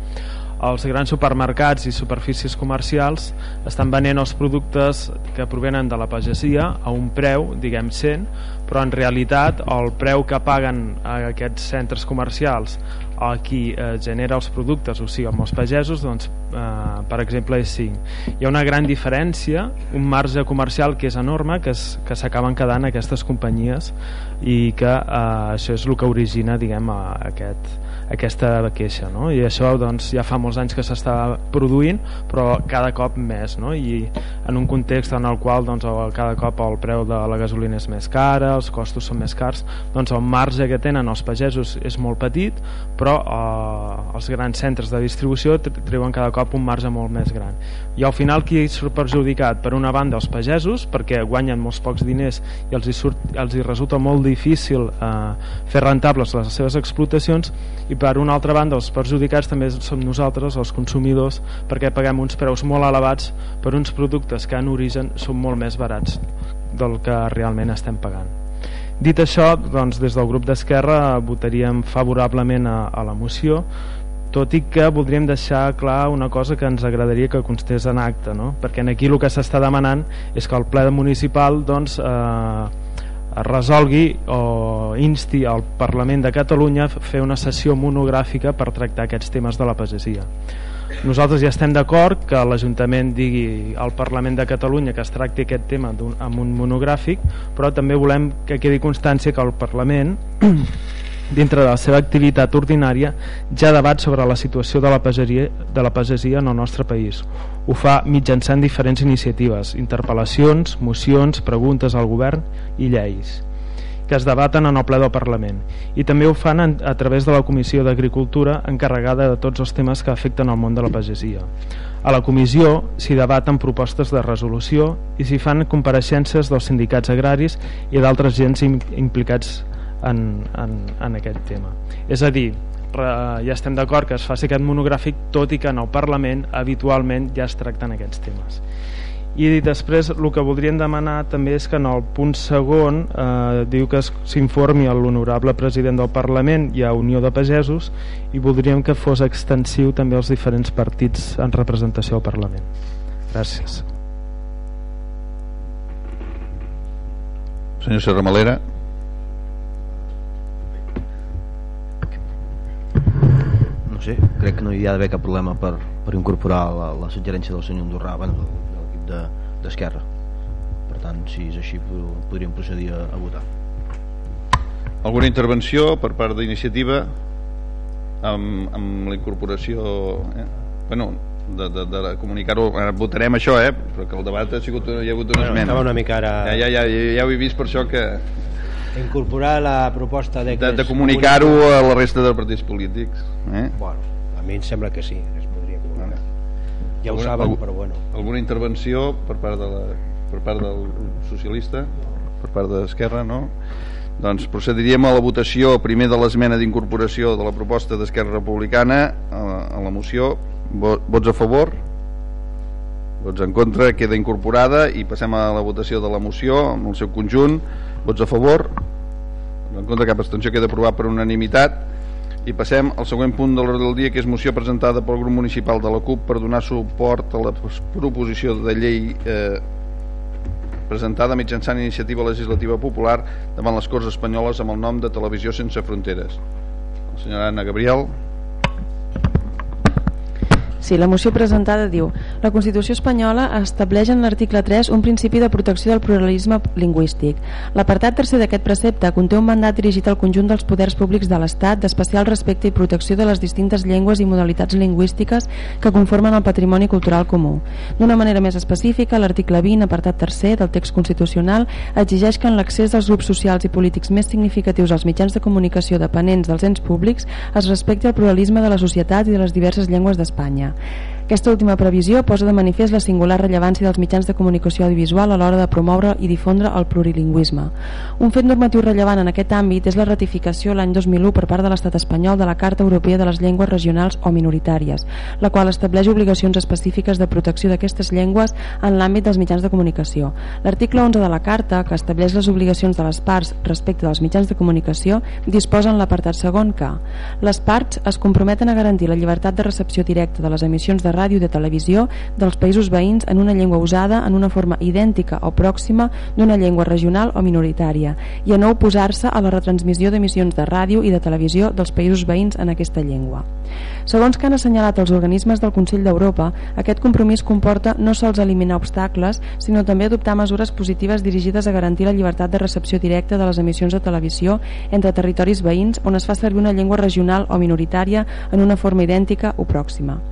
els grans supermercats i superfícies comercials estan venent els productes que provenen de la pagesia a un preu, diguem 100, però en realitat el preu que paguen aquests centres comercials a qui eh, genera els productes, o sigui, amb els pagesos, doncs, eh, per exemple, és 5. Hi ha una gran diferència, un marge comercial que és enorme, que s'acaben que quedant aquestes companyies i que eh, això és el que origina, diguem, aquest, aquesta queixa no? i això doncs, ja fa molts anys que s'està produint però cada cop més no? i en un context en el qual doncs, cada cop el preu de la gasolina és més cara els costos són més cars doncs el marge que tenen els pagesos és molt petit però eh, els grans centres de distribució treuen cada cop un marge molt més gran i al final qui surt perjudicat? per una banda els pagesos perquè guanyen molts pocs diners i els hi, surt, els hi resulta molt difícil eh, fer rentables les seves explotacions. I per una altra banda els perjudicats també som nosaltres, els consumidors perquè paguem uns preus molt elevats per uns productes que en origen són molt més barats del que realment estem pagant. Dit això, doncs, des del grup d'Esquerra votaríem favorablement a, a la moció tot i que voldríem deixar clar una cosa que ens agradaria que constés en acte no? perquè aquí el que s'està demanant és que el ple municipal doncs, eh, resolgui o insti al Parlament de Catalunya a fer una sessió monogràfica per tractar aquests temes de la pagesia. Nosaltres ja estem d'acord que l'Ajuntament digui al Parlament de Catalunya que es tracti aquest tema un, amb un monogràfic, però també volem que quedi constància que el Parlament dintre de la seva activitat ordinària ja debat sobre la situació de la pageria, de la pagesia en el nostre país. Ho fa mitjançant diferents iniciatives, interpel·lacions, mocions, preguntes al govern i lleis que es debaten en el ple del Parlament i també ho fan a través de la Comissió d'Agricultura encarregada de tots els temes que afecten el món de la pagesia. A la comissió s'hi debaten propostes de resolució i s'hi fan compareixences dels sindicats agraris i d'altres gens implicats en, en, en aquest tema. És a dir, ja estem d'acord que es faci aquest monogràfic tot i que en el Parlament habitualment ja es tracten aquests temes. I després el que voldríem demanar també és que en el punt segon eh, diu que s'informi a l'honorable president del Parlament i a Unió de Pagesos i voldríem que fos extensiu també als diferents partits en representació al Parlament. Gràcies. Senyor Serramalera no sé, crec que no hi ha d'haver cap problema per, per incorporar la, la suggerència del senyor Andorrà bueno, de l'equip d'Esquerra de, per tant, si és així podríem procedir a, a votar alguna intervenció per part d'iniciativa amb, amb la incorporació eh? bueno, de, de, de comunicar-ho votarem això eh? però que el debat ha sigut, hi ha hagut una Bueno, esmena estava una mica ara- ja, ja, ja, ja, ja ho he vist per això que incorporar la proposta de, de, de comunicar-ho a la resta de partits polítics eh? bueno, a mi em sembla que sí es podria comunicar ja ho Alguna- saben, algú- però bueno. alguna intervenció per part, de la, per part del socialista? Per part d'Esquerra no? doncs procediríem a la votació primer de l'esmena d'incorporació de la proposta d'Esquerra Republicana a la, a la moció. Vo- vots a favor? Vots en contra? Queda incorporada. I passem a la votació de la moció en el seu conjunt. Vots a favor? En contra cap abstenció. Queda aprovat per unanimitat i passem al següent punt de l'ordre del dia que és moció presentada pel grup municipal de la CUP per donar suport a la proposició de llei eh, presentada mitjançant iniciativa legislativa popular davant les Corts Espanyoles amb el nom de Televisió Sense Fronteres. La senyora Anna Gabriel Sí, la moció presentada diu La Constitució espanyola estableix en l'article 3 un principi de protecció del pluralisme lingüístic. L'apartat tercer d'aquest precepte conté un mandat dirigit al conjunt dels poders públics de l'Estat d'especial respecte i protecció de les distintes llengües i modalitats lingüístiques que conformen el patrimoni cultural comú. D'una manera més específica, l'article 20, apartat tercer del text constitucional, exigeix que en l'accés dels grups socials i polítics més significatius als mitjans de comunicació dependents dels ens públics es respecti el pluralisme de la societat i de les diverses llengües d'Espanya. 음 Aquesta última previsió posa de manifest la singular rellevància dels mitjans de comunicació audiovisual a l'hora de promoure i difondre el plurilingüisme. Un fet normatiu rellevant en aquest àmbit és la ratificació l'any 2001 per part de l'Estat espanyol de la Carta Europea de les Llengües Regionals o Minoritàries, la qual estableix obligacions específiques de protecció d'aquestes llengües en l'àmbit dels mitjans de comunicació. L'article 11 de la Carta, que estableix les obligacions de les parts respecte dels mitjans de comunicació, disposa en l'apartat segon que les parts es comprometen a garantir la llibertat de recepció directa de les emissions de ràdio i de televisió dels països veïns en una llengua usada en una forma idèntica o pròxima d'una llengua regional o minoritària i a no oposar-se a la retransmissió d'emissions de ràdio i de televisió dels països veïns en aquesta llengua. Segons que han assenyalat els organismes del Consell d'Europa, aquest compromís comporta no sols eliminar obstacles, sinó també adoptar mesures positives dirigides a garantir la llibertat de recepció directa de les emissions de televisió entre territoris veïns on es fa servir una llengua regional o minoritària en una forma idèntica o pròxima.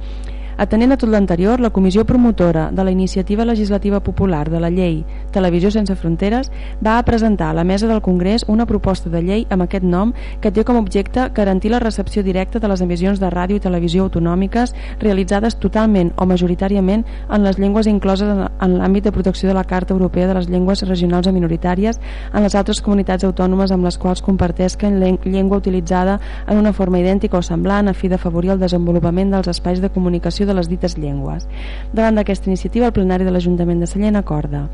Atenent a tot l'anterior, la comissió promotora de la iniciativa legislativa popular de la llei Televisió sense fronteres va presentar a la mesa del Congrés una proposta de llei amb aquest nom que té com a objecte garantir la recepció directa de les emissions de ràdio i televisió autonòmiques realitzades totalment o majoritàriament en les llengües incloses en, l'àmbit de protecció de la Carta Europea de les Llengües Regionals o Minoritàries en les altres comunitats autònomes amb les quals compartesquen llen- llengua utilitzada en una forma idèntica o semblant a fi d'afavorir el desenvolupament dels espais de comunicació de les dites llengües. Davant d'aquesta iniciativa, el plenari de l'Ajuntament de Sallent acorda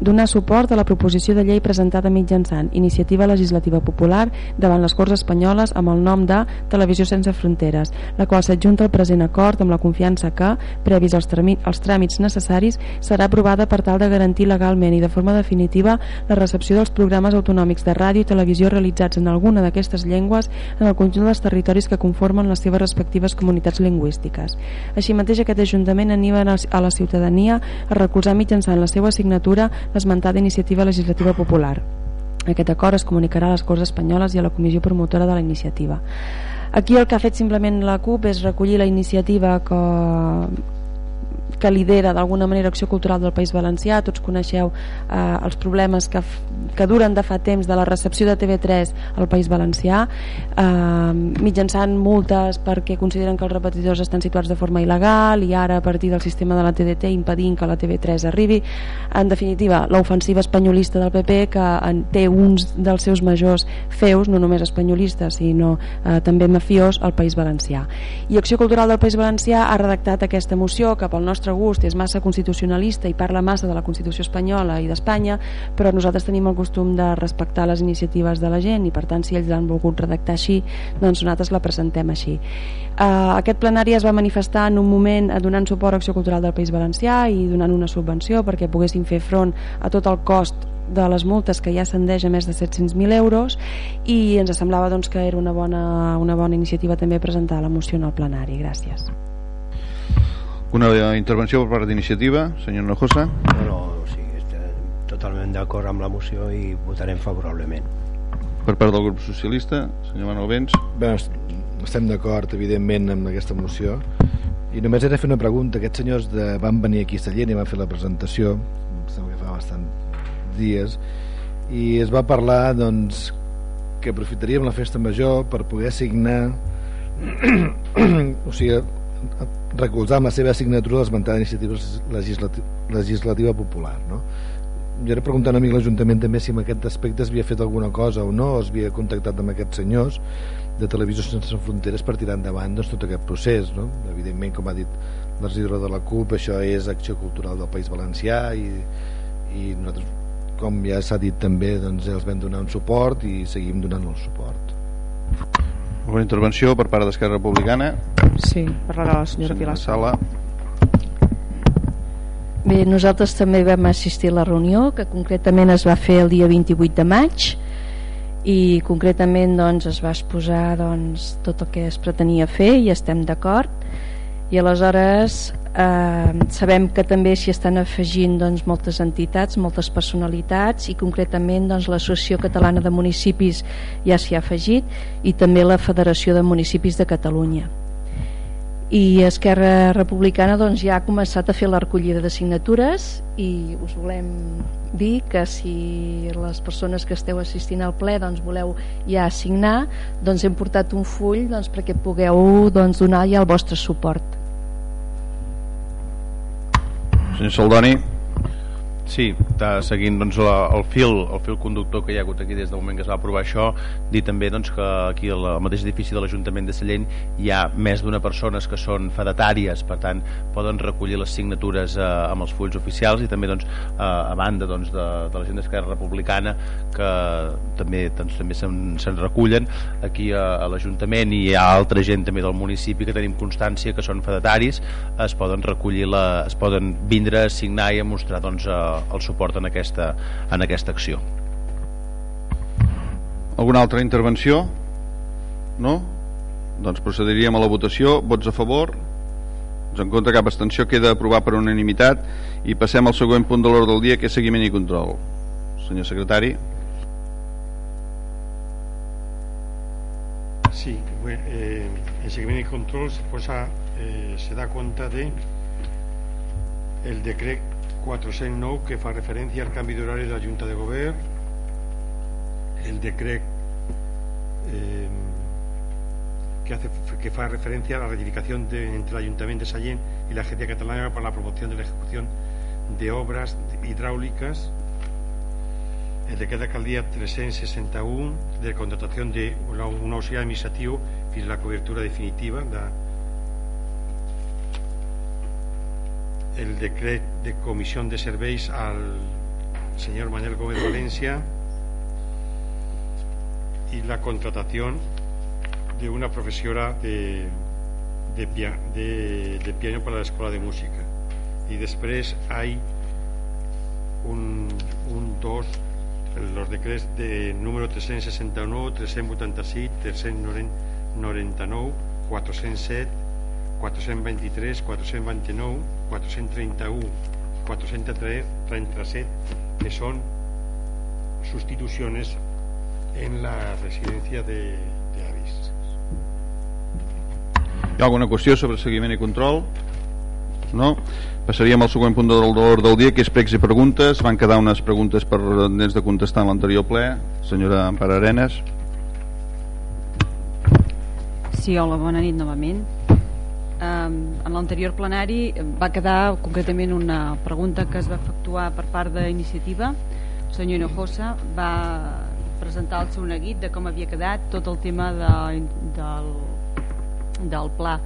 donar suport a la proposició de llei presentada mitjançant Iniciativa Legislativa Popular davant les Corts Espanyoles amb el nom de Televisió Sense Fronteres, la qual s'adjunta al present acord amb la confiança que, previs als, als tràmits necessaris, serà aprovada per tal de garantir legalment i de forma definitiva la recepció dels programes autonòmics de ràdio i televisió realitzats en alguna d'aquestes llengües en el conjunt dels territoris que conformen les seves respectives comunitats lingüístiques. Així mateix, aquest Ajuntament anima a la ciutadania a recolzar mitjançant la seva signatura l'esmentada iniciativa legislativa popular. Aquest acord es comunicarà a les Corts Espanyoles i a la Comissió Promotora de la iniciativa. Aquí el que ha fet simplement la CUP és recollir la iniciativa que, que lidera d'alguna manera Acció Cultural del País Valencià. Tots coneixeu eh, els problemes que, que duren de fa temps de la recepció de TV3 al País Valencià, eh, mitjançant multes perquè consideren que els repetidors estan situats de forma il·legal i ara a partir del sistema de la TDT impedint que la TV3 arribi. En definitiva, l'ofensiva espanyolista del PP que en, té uns dels seus majors feus, no només espanyolistes, sinó eh, també mafiós al País Valencià. I Acció Cultural del País Valencià ha redactat aquesta moció que pel nostre gust és massa constitucionalista i parla massa de la Constitució espanyola i d'Espanya, però nosaltres tenim el costum de respectar les iniciatives de la gent i per tant si ells l'han volgut redactar així, doncs nosaltres la presentem així. Uh, aquest plenari es va manifestar en un moment donant suport a Acció Cultural del País Valencià i donant una subvenció perquè poguessin fer front a tot el cost de les multes que ja ascendeix a més de 700.000 euros i ens semblava doncs, que era una bona, una bona iniciativa també presentar la moció en el plenari. Gràcies. Una intervenció per part d'iniciativa senyor Nojosa No, no, o sigui, estem totalment d'acord amb la moció i votarem favorablement. per part del grup socialista senyor Manuel Vents? Bé, est- estem d'acord evidentment amb aquesta moció. I només era fer una pregunta. Aquests senyors de, van venir aquí a Sallent i van fer la presentació sembla que fa bastant dies i es va parlar doncs, que aprofitaríem la festa major per poder signar o sigui recolzar amb la seva signatura l'esmentada iniciativa legislativa, legislativa popular no? jo era preguntant a mi l'Ajuntament també si en aquest aspecte havia fet alguna cosa o no, es havia contactat amb aquests senyors de Televisió Sense Fronteres per tirar endavant doncs, tot aquest procés no? evidentment com ha dit l'argidor de la CUP això és acció cultural del País Valencià i, i nosaltres com ja s'ha dit també doncs, els vam donar un suport i seguim donant el suport una intervenció per part d'Esquerra Republicana? Sí, parlarà la senyora Pilar. Sala. Bé, nosaltres també vam assistir a la reunió que concretament es va fer el dia 28 de maig i concretament doncs, es va exposar doncs, tot el que es pretenia fer i estem d'acord i aleshores eh, sabem que també s'hi estan afegint doncs, moltes entitats, moltes personalitats i concretament doncs, l'Associació Catalana de Municipis ja s'hi ha afegit i també la Federació de Municipis de Catalunya i Esquerra Republicana doncs, ja ha començat a fer la recollida de signatures i us volem dir que si les persones que esteu assistint al ple doncs, voleu ja signar doncs hem portat un full doncs, perquè pugueu doncs, donar ja el vostre suport. Senyor Saldoni Sí, està seguint doncs, la, el, fil, el fil conductor que hi ha hagut aquí des del moment que es va aprovar això, dir també doncs, que aquí al mateix edifici de l'Ajuntament de Sallent hi ha més d'una persones que són fedatàries, per tant poden recollir les signatures eh, amb els fulls oficials i també doncs, eh, a banda doncs, de, de la gent d'Esquerra Republicana que també doncs, també se'n se recullen aquí a, a l'Ajuntament i hi ha altra gent també del municipi que tenim constància que són fedataris, es poden recollir la, es poden vindre a signar i a mostrar doncs, a, el suport en aquesta, en aquesta acció. Alguna altra intervenció? No? Doncs procediríem a la votació. Vots a favor? Doncs en contra cap abstenció queda aprovat per unanimitat i passem al següent punt de l'ordre del dia que és seguiment i control. Senyor secretari. Sí, bueno, eh, en seguiment i control se, posa, eh, se da cuenta de el decret 409 que fa referència al canvi d'horari de la Junta de Govern. El decret eh, que, hace, que fa referència a la ratificació de, entre l'Ajuntament de Sallent i la Agencia Catalana per la promoció de l'execució de obres hidráulicas. El decret d'alcaldia 361 de contratació d'un auxiliar administratiu fins a la cobertura definitiva de el decret de comissió de serveis al senyor Manuel Gómez Valencia y la contratación de una profesora de, de, piano para la escuela de música. Y después hay un, un dos los decrets de número 369 386 399 407 423 429 431 437 que son sustituciones en la residencia de, de avis. Hi ha alguna qüestió sobre seguiment i control? No? Passaríem al següent punt de l'ordre del dia, que és pregs i preguntes. Van quedar unes preguntes per dents de contestar en l'anterior ple. Senyora Ampar Arenas. Sí, hola, bona nit novament en l'anterior plenari va quedar concretament una pregunta que es va efectuar per part d'iniciativa. El senyor Hinojosa va presentar el seu neguit de com havia quedat tot el tema de, del, del pla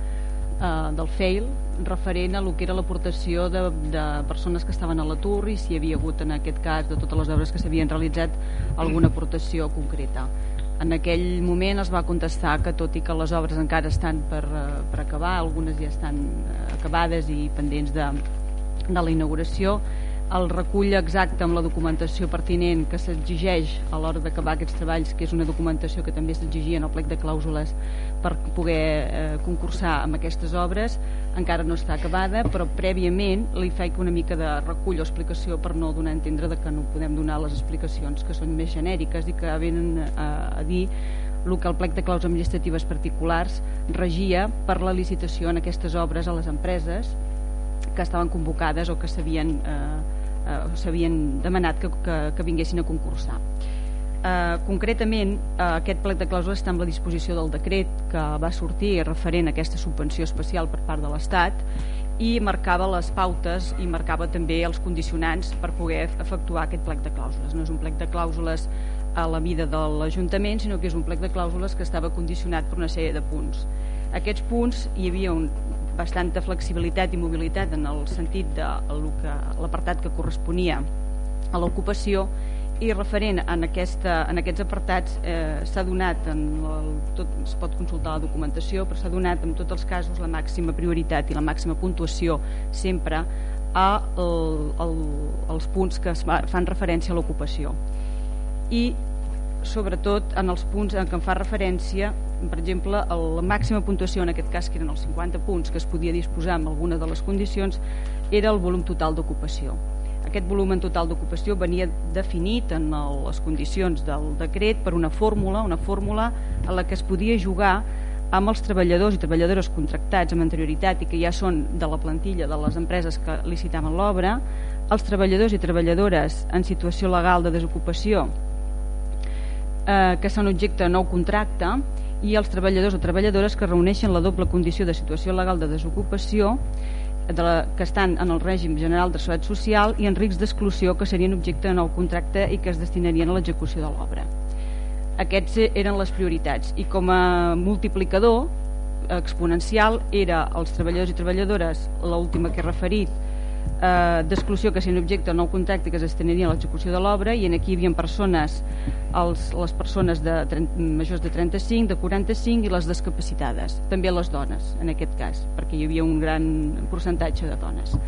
eh, del FAIL referent a lo que era l'aportació de, de persones que estaven a l'atur i si hi havia hagut en aquest cas de totes les obres que s'havien realitzat alguna aportació concreta en aquell moment es va contestar que tot i que les obres encara estan per, eh, per acabar, algunes ja estan eh, acabades i pendents de, de la inauguració, el recull exacte amb la documentació pertinent que s'exigeix a l'hora d'acabar aquests treballs, que és una documentació que també s'exigia en el plec de clàusules per poder eh, concursar amb aquestes obres, encara no està acabada, però prèviament li faig una mica de recull o explicació per no donar a entendre de que no podem donar les explicacions que són més genèriques i que venen a, a dir el que el plec de claus administratives particulars regia per la licitació en aquestes obres a les empreses que estaven convocades o que s'havien eh, eh, s'havien demanat que, que, que vinguessin a concursar. Eh, concretament, eh, aquest plec de clàusules està amb la disposició del decret que va sortir referent a aquesta subvenció especial per part de l'Estat i marcava les pautes i marcava també els condicionants per poder efectuar aquest plec de clàusules. No és un plec de clàusules a la vida de l'Ajuntament, sinó que és un plec de clàusules que estava condicionat per una sèrie de punts. Aquests punts hi havia un, bastanta flexibilitat i mobilitat en el sentit de l'apartat que corresponia a l'ocupació i referent en, aquesta, en aquests apartats eh, s'ha donat en el, tot, es pot consultar la documentació però s'ha donat en tots els casos la màxima prioritat i la màxima puntuació sempre a el, el, els punts que es fan referència a l'ocupació. I sobretot en els punts en què em fa referència per exemple, la màxima puntuació en aquest cas que eren els 50 punts que es podia disposar amb alguna de les condicions era el volum total d'ocupació. Aquest volum en total d'ocupació venia definit en les condicions del decret per una fórmula, una fórmula a la que es podia jugar amb els treballadors i treballadores contractats amb anterioritat i que ja són de la plantilla de les empreses que licitaven l'obra, els treballadors i treballadores en situació legal de desocupació eh, que són objecte de nou contracte i els treballadors o treballadores que reuneixen la doble condició de situació legal de desocupació de la, que estan en el règim general de seguretat social i en risc d'exclusió que serien objecte de nou contracte i que es destinarien a l'execució de l'obra. Aquests eren les prioritats i com a multiplicador exponencial era els treballadors i treballadores, l'última que he referit, eh, d'exclusió que siguin objecte del nou contracte que s'estenirien a l'execució de l'obra i en aquí hi havia persones els, les persones de 30, majors de 35, de 45 i les discapacitades, també les dones en aquest cas, perquè hi havia un gran percentatge de dones.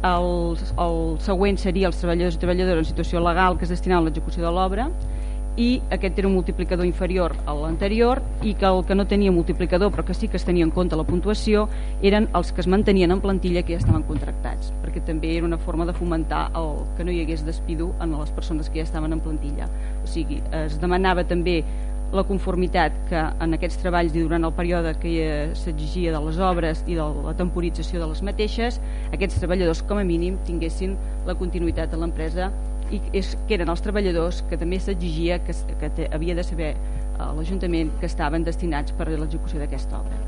El, el següent seria els treballadors i treballadores en situació legal que es destinaven a l'execució de l'obra i aquest era un multiplicador inferior a l'anterior i que el que no tenia multiplicador però que sí que es tenia en compte la puntuació eren els que es mantenien en plantilla que ja estaven contractats perquè també era una forma de fomentar el que no hi hagués despido en les persones que ja estaven en plantilla. O sigui, es demanava també la conformitat que en aquests treballs i durant el període que s'exigia de les obres i de la temporització de les mateixes aquests treballadors com a mínim tinguessin la continuïtat a l'empresa i és, que eren els treballadors que també s'exigia que, que te, havia de saber eh, l'Ajuntament que estaven destinats per a l'execució d'aquesta obra.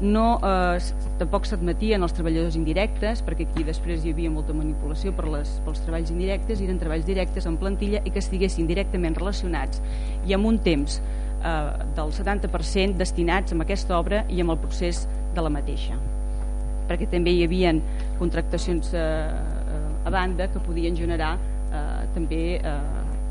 No, eh, tampoc s'admetien els treballadors indirectes perquè aquí després hi havia molta manipulació per les, pels treballs indirectes eren treballs directes en plantilla i que estiguessin directament relacionats. I amb un temps eh, del 70% destinats a aquesta obra i amb el procés de la mateixa. Perquè també hi havia contractacions eh, eh a banda que podien generar eh, també eh,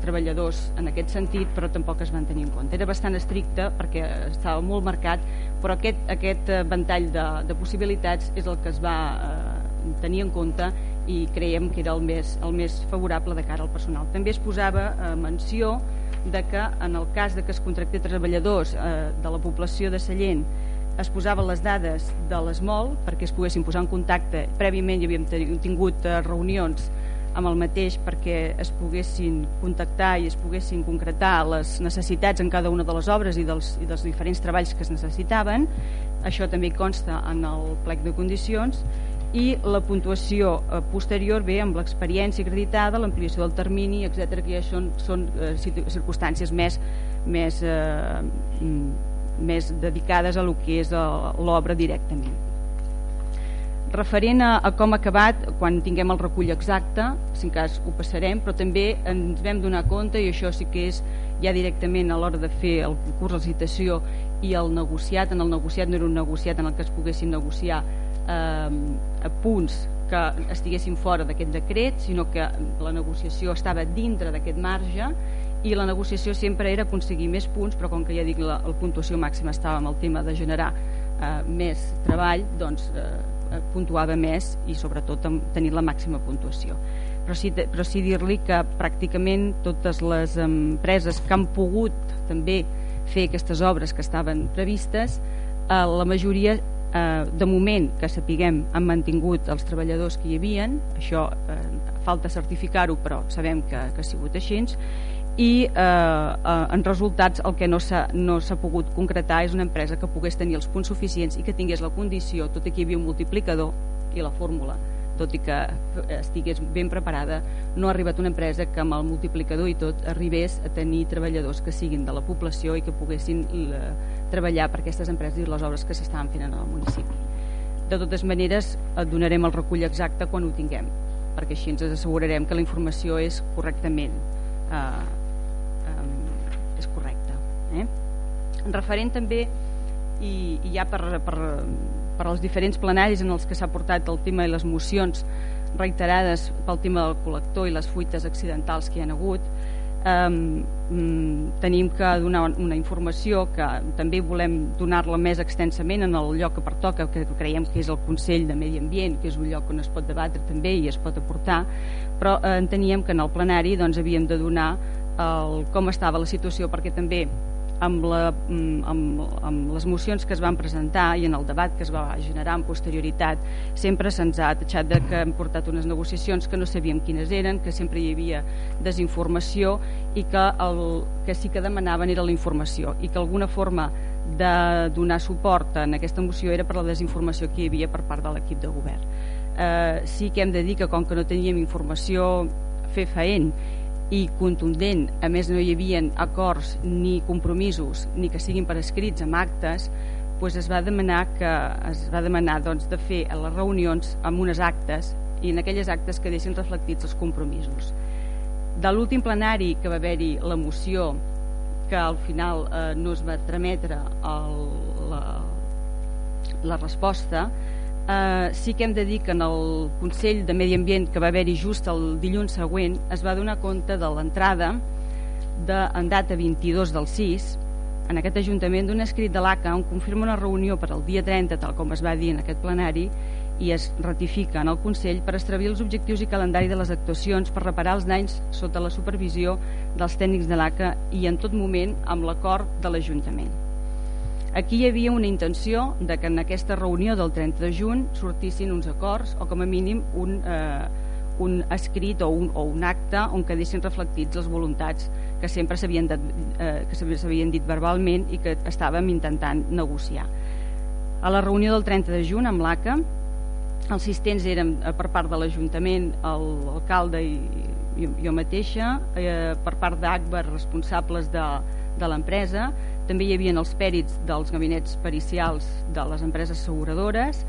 treballadors en aquest sentit però tampoc es van tenir en compte. Era bastant estricte perquè estava molt marcat però aquest, aquest ventall de, de possibilitats és el que es va eh, tenir en compte i creiem que era el més, el més favorable de cara al personal. També es posava eh, menció de que en el cas de que es contractés treballadors eh, de la població de Sallent es posaven les dades de l'ESMOL perquè es poguessin posar en contacte. Prèviament hi havíem tingut eh, reunions amb el mateix perquè es poguessin contactar i es poguessin concretar les necessitats en cada una de les obres i dels, i dels diferents treballs que es necessitaven. Això també consta en el plec de condicions i la puntuació eh, posterior ve amb l'experiència acreditada, l'ampliació del termini, etc que ja són, són eh, circumstàncies més, més, eh, mm, més dedicades a lo que és eh, l'obra directament referent a, a com ha acabat quan tinguem el recull exacte si en cas ho passarem però també ens vam donar compte i això sí que és ja directament a l'hora de fer el concurs, la citació i el negociat, en el negociat no era un negociat en el que es poguessin negociar eh, punts que estiguessin fora d'aquest decret sinó que la negociació estava dintre d'aquest marge i la negociació sempre era aconseguir més punts però com que ja dic la, la puntuació màxima estava amb el tema de generar eh, més treball doncs Eh, puntuava més i sobretot tenir la màxima puntuació. Però sí, però sí dir-li que pràcticament totes les empreses que han pogut també fer aquestes obres que estaven previstes eh, la majoria eh, de moment que sapiguem han mantingut els treballadors que hi havien això eh, falta certificar-ho però sabem que, que ha sigut així i eh, eh, en resultats el que no s'ha no pogut concretar és una empresa que pogués tenir els punts suficients i que tingués la condició, tot i que hi havia un multiplicador i la fórmula tot i que estigués ben preparada no ha arribat una empresa que amb el multiplicador i tot arribés a tenir treballadors que siguin de la població i que poguessin la, eh, treballar per aquestes empreses i les obres que s'estaven fent en el municipi. De totes maneres et donarem el recull exacte quan ho tinguem perquè així ens assegurarem que la informació és correctament eh, eh, eh? referent també i, i ja per, per, per als diferents plenaris en els que s'ha portat el tema i les mocions reiterades pel tema del col·lector i les fuites accidentals que hi ha hagut eh, tenim que donar una informació que també volem donar-la més extensament en el lloc que pertoca, que creiem que és el Consell de Medi Ambient, que és un lloc on es pot debatre també i es pot aportar, però eh, enteníem que en el plenari doncs, havíem de donar el, com estava la situació perquè també amb, la, mm, amb, amb les mocions que es van presentar i en el debat que es va generar en posterioritat sempre se'ns ha atxat de que hem portat unes negociacions que no sabíem quines eren, que sempre hi havia desinformació i que el que sí que demanaven era la informació i que alguna forma de donar suport en aquesta moció era per la desinformació que hi havia per part de l'equip de govern. Eh, sí que hem de dir que com que no teníem informació fefaent i contundent, a més no hi havia acords ni compromisos ni que siguin per escrits amb actes doncs es va demanar que es va demanar doncs, de fer a les reunions amb unes actes i en aquelles actes que deixin reflectits els compromisos. De l'últim plenari que va haver-hi la moció que al final eh, no es va trametre el, la, la resposta eh, sí que hem de dir que en el Consell de Medi Ambient que va haver-hi just el dilluns següent es va donar compte de l'entrada en data 22 del 6 en aquest Ajuntament d'un escrit de l'ACA on confirma una reunió per al dia 30 tal com es va dir en aquest plenari i es ratifica en el Consell per establir els objectius i calendari de les actuacions per reparar els danys sota la supervisió dels tècnics de l'ACA i en tot moment amb l'acord de l'Ajuntament. Aquí hi havia una intenció de que en aquesta reunió del 30 de juny sortissin uns acords o com a mínim un, eh, un escrit o un, o un acte on quedessin reflectits les voluntats que sempre s'havien eh, que dit verbalment i que estàvem intentant negociar. A la reunió del 30 de juny amb l'ACA els assistents eren eh, per part de l'Ajuntament l'alcalde i jo, jo mateixa, eh, per part d'ACBA responsables de, de l'empresa també hi havia els pèrits dels gabinets pericials de les empreses asseguradores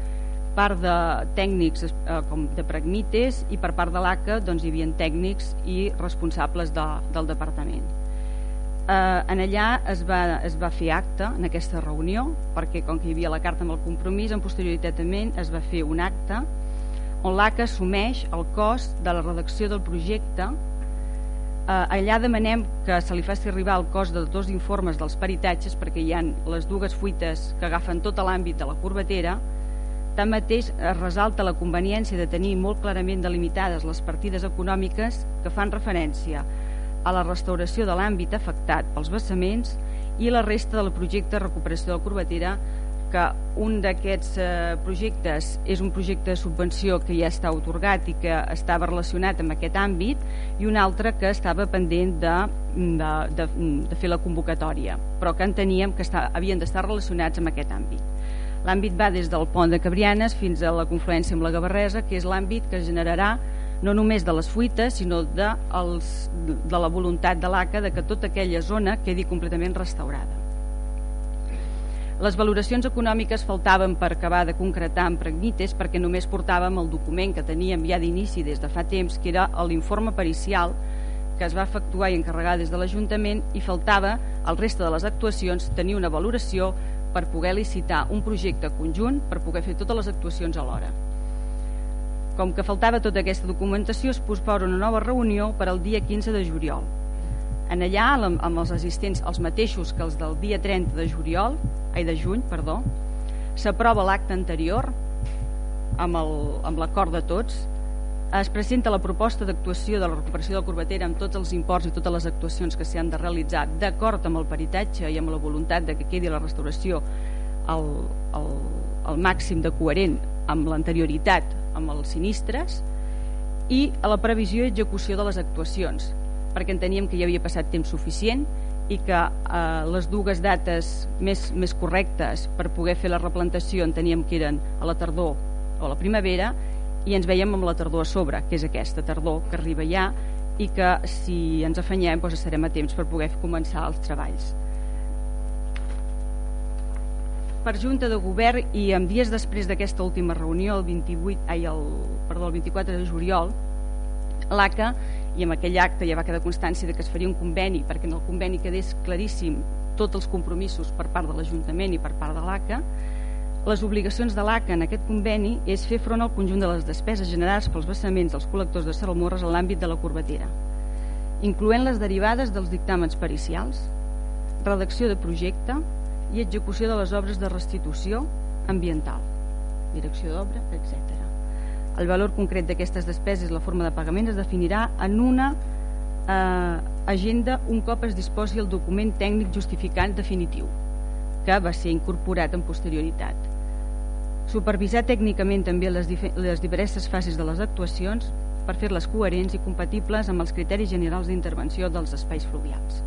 part de tècnics eh, com de Pragmites i per part de l'ACA doncs, hi havia tècnics i responsables de, del departament. Eh, en allà es va, es va fer acte en aquesta reunió perquè com que hi havia la carta amb el compromís en posterioritat es va fer un acte on l'ACA assumeix el cost de la redacció del projecte allà demanem que se li faci arribar el cost de dos informes dels peritatges perquè hi han les dues fuites que agafen tot l'àmbit de la curvatera tanmateix es resalta la conveniència de tenir molt clarament delimitades les partides econòmiques que fan referència a la restauració de l'àmbit afectat pels vessaments i la resta del projecte de recuperació de la curvatera que un d'aquests eh, projectes és un projecte de subvenció que ja està otorgat i que estava relacionat amb aquest àmbit i un altre que estava pendent de, de, de, de fer la convocatòria però que enteníem que està, havien d'estar relacionats amb aquest àmbit. L'àmbit va des del pont de Cabrianes fins a la confluència amb la Gavarresa que és l'àmbit que generarà no només de les fuites sinó de, els, de la voluntat de l'ACA de que tota aquella zona quedi completament restaurada les valoracions econòmiques faltaven per acabar de concretar en Pregnites perquè només portàvem el document que teníem ja d'inici des de fa temps, que era l'informe pericial que es va efectuar i encarregar des de l'Ajuntament i faltava al resta de les actuacions tenir una valoració per poder licitar un projecte conjunt per poder fer totes les actuacions alhora. Com que faltava tota aquesta documentació, es posposa una nova reunió per al dia 15 de juliol en allà, amb els assistents, els mateixos que els del dia 30 de juliol, ai, de juny, perdó, s'aprova l'acte anterior amb l'acord de tots, es presenta la proposta d'actuació de la recuperació de la corbatera amb tots els imports i totes les actuacions que s'han de realitzar d'acord amb el peritatge i amb la voluntat de que quedi la restauració al, al, al màxim de coherent amb l'anterioritat amb els sinistres i a la previsió i execució de les actuacions perquè enteníem que ja havia passat temps suficient i que eh, les dues dates més, més correctes per poder fer la replantació enteníem que eren a la tardor o la primavera i ens veiem amb la tardor a sobre, que és aquesta tardor que arriba ja i que si ens afanyem doncs estarem a temps per poder començar els treballs. Per Junta de Govern i amb dies després d'aquesta última reunió, el, 28, ai, el, perdó, el 24 de juliol, l'ACA i amb aquell acte ja va quedar constància de que es faria un conveni perquè en el conveni quedés claríssim tots els compromisos per part de l'Ajuntament i per part de l'ACA les obligacions de l'ACA en aquest conveni és fer front al conjunt de les despeses generades pels vessaments dels col·lectors de Salmorres en l'àmbit de la corbatera incloent les derivades dels dictàmens pericials redacció de projecte i execució de les obres de restitució ambiental direcció d'obra, etc. El valor concret d'aquestes despeses i la forma de pagament es definirà en una eh, agenda un cop es disposi el document tècnic justificant definitiu, que va ser incorporat en posterioritat. Supervisar tècnicament també les, les diverses fases de les actuacions per fer-les coherents i compatibles amb els criteris generals d'intervenció dels espais fluvials.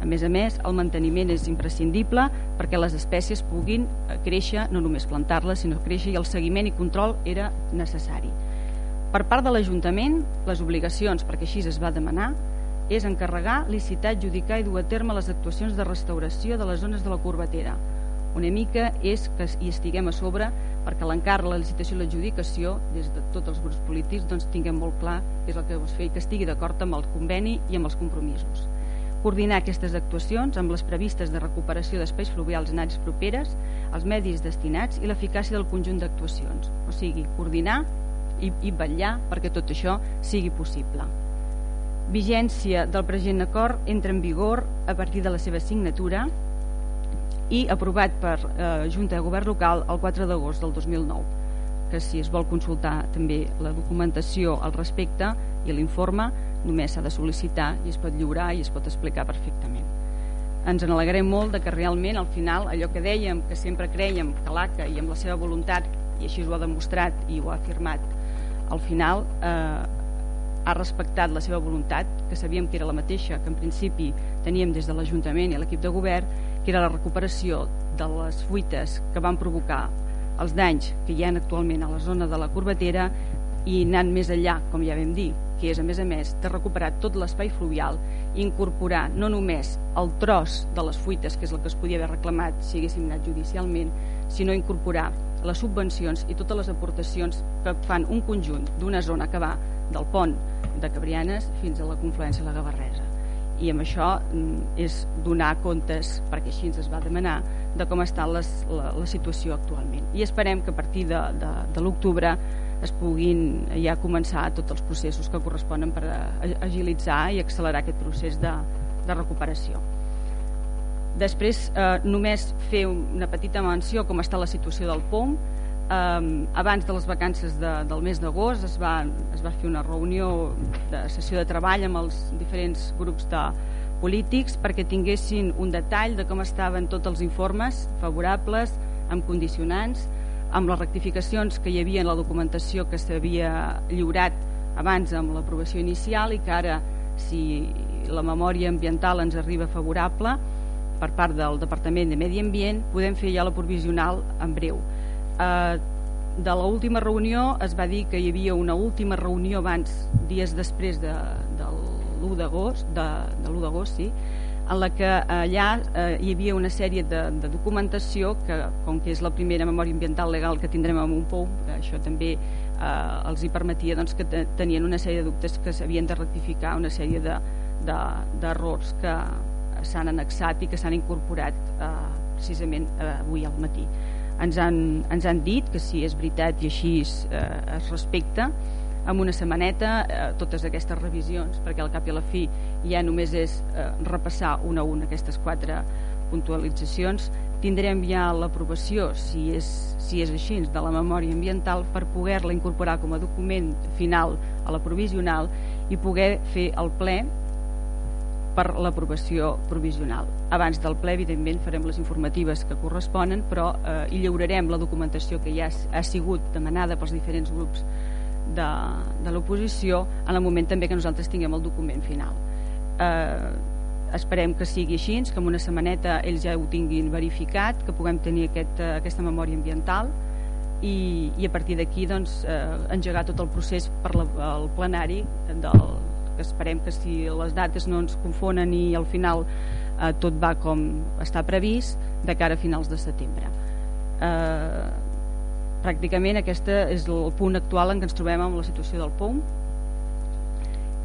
A més a més, el manteniment és imprescindible perquè les espècies puguin eh, créixer, no només plantar-les, sinó créixer i el seguiment i control era necessari. Per part de l'Ajuntament, les obligacions, perquè així es va demanar, és encarregar, licitar, adjudicar i dur a terme les actuacions de restauració de les zones de la curvatera. Una mica és que hi estiguem a sobre perquè l'encàrrec, la licitació i l'adjudicació, des de tots els grups polítics, doncs tinguem molt clar què és el que vols fer i que estigui d'acord amb el conveni i amb els compromisos coordinar aquestes actuacions amb les previstes de recuperació d'espais fluvials en àrees properes, els medis destinats i l'eficàcia del conjunt d'actuacions. O sigui, coordinar i, i vetllar perquè tot això sigui possible. Vigència del present acord entra en vigor a partir de la seva signatura i aprovat per eh, Junta de Govern Local el 4 d'agost del 2009 que si es vol consultar també la documentació al respecte i l'informe només s'ha de sol·licitar i es pot lliurar i es pot explicar perfectament. Ens en alegrem molt de que realment al final allò que dèiem, que sempre creiem que l'ACA i amb la seva voluntat, i així ho ha demostrat i ho ha afirmat, al final eh, ha respectat la seva voluntat, que sabíem que era la mateixa que en principi teníem des de l'Ajuntament i l'equip de govern, que era la recuperació de les fuites que van provocar els danys que hi ha actualment a la zona de la Corbatera i anant més enllà, com ja vam dir, que és a més a més de recuperar tot l'espai fluvial i incorporar no només el tros de les fuites, que és el que es podia haver reclamat si haguéssim anat judicialment, sinó incorporar les subvencions i totes les aportacions que fan un conjunt d'una zona que va del pont de Cabrianes fins a la confluència de la Gavarresa. I amb això mm, és donar comptes perquè així ens es va demanar de com està les, la, la situació actualment. I esperem que a partir de, de, de l'octubre es puguin ja començar tots els processos que corresponen per agilitzar i accelerar aquest procés de, de recuperació. Després, eh, només fer una petita menció com està la situació del POM. Eh, abans de les vacances de, del mes d'agost es, es va fer una reunió de sessió de treball amb els diferents grups de polítics perquè tinguessin un detall de com estaven tots els informes favorables, amb condicionants, amb les rectificacions que hi havia en la documentació que s'havia lliurat abans amb l'aprovació inicial i que ara si la memòria ambiental ens arriba favorable per part del Departament de Medi Ambient podem fer ja la provisional en breu. Eh, de l última reunió es va dir que hi havia una última reunió abans, dies després de, de l'1 d'agost de, de l'1 d'agost, sí, en la que allà eh, hi havia una sèrie de, de documentació que, com que és la primera memòria ambiental legal que tindrem amb un POU, això també eh, els hi permetia doncs, que tenien una sèrie de dubtes que s'havien de rectificar, una sèrie d'errors de, de, que s'han annexat i que s'han incorporat eh, precisament eh, avui al matí. Ens han, ens han dit que si és veritat i així eh, es respecta, amb una setmaneta eh, totes aquestes revisions perquè al cap i a la fi ja només és eh, repassar una a una aquestes quatre puntualitzacions tindrem ja l'aprovació si, és, si és així de la memòria ambiental per poder-la incorporar com a document final a la provisional i poder fer el ple per l'aprovació provisional. Abans del ple, evidentment, farem les informatives que corresponen, però eh, hi lliurarem la documentació que ja ha sigut demanada pels diferents grups de, de l'oposició en el moment també que nosaltres tinguem el document final. Eh, esperem que sigui així que en una setmaneta ells ja ho tinguin verificat que puguem tenir aquest, eh, aquesta memòria ambiental i, i a partir d'aquí doncs, eh, engegar tot el procés per la, el plenari del, que esperem que si les dates no ens confonen i al final eh, tot va com està previst de cara a finals de setembre. Eh, pràcticament aquest és el punt actual en què ens trobem amb la situació del POM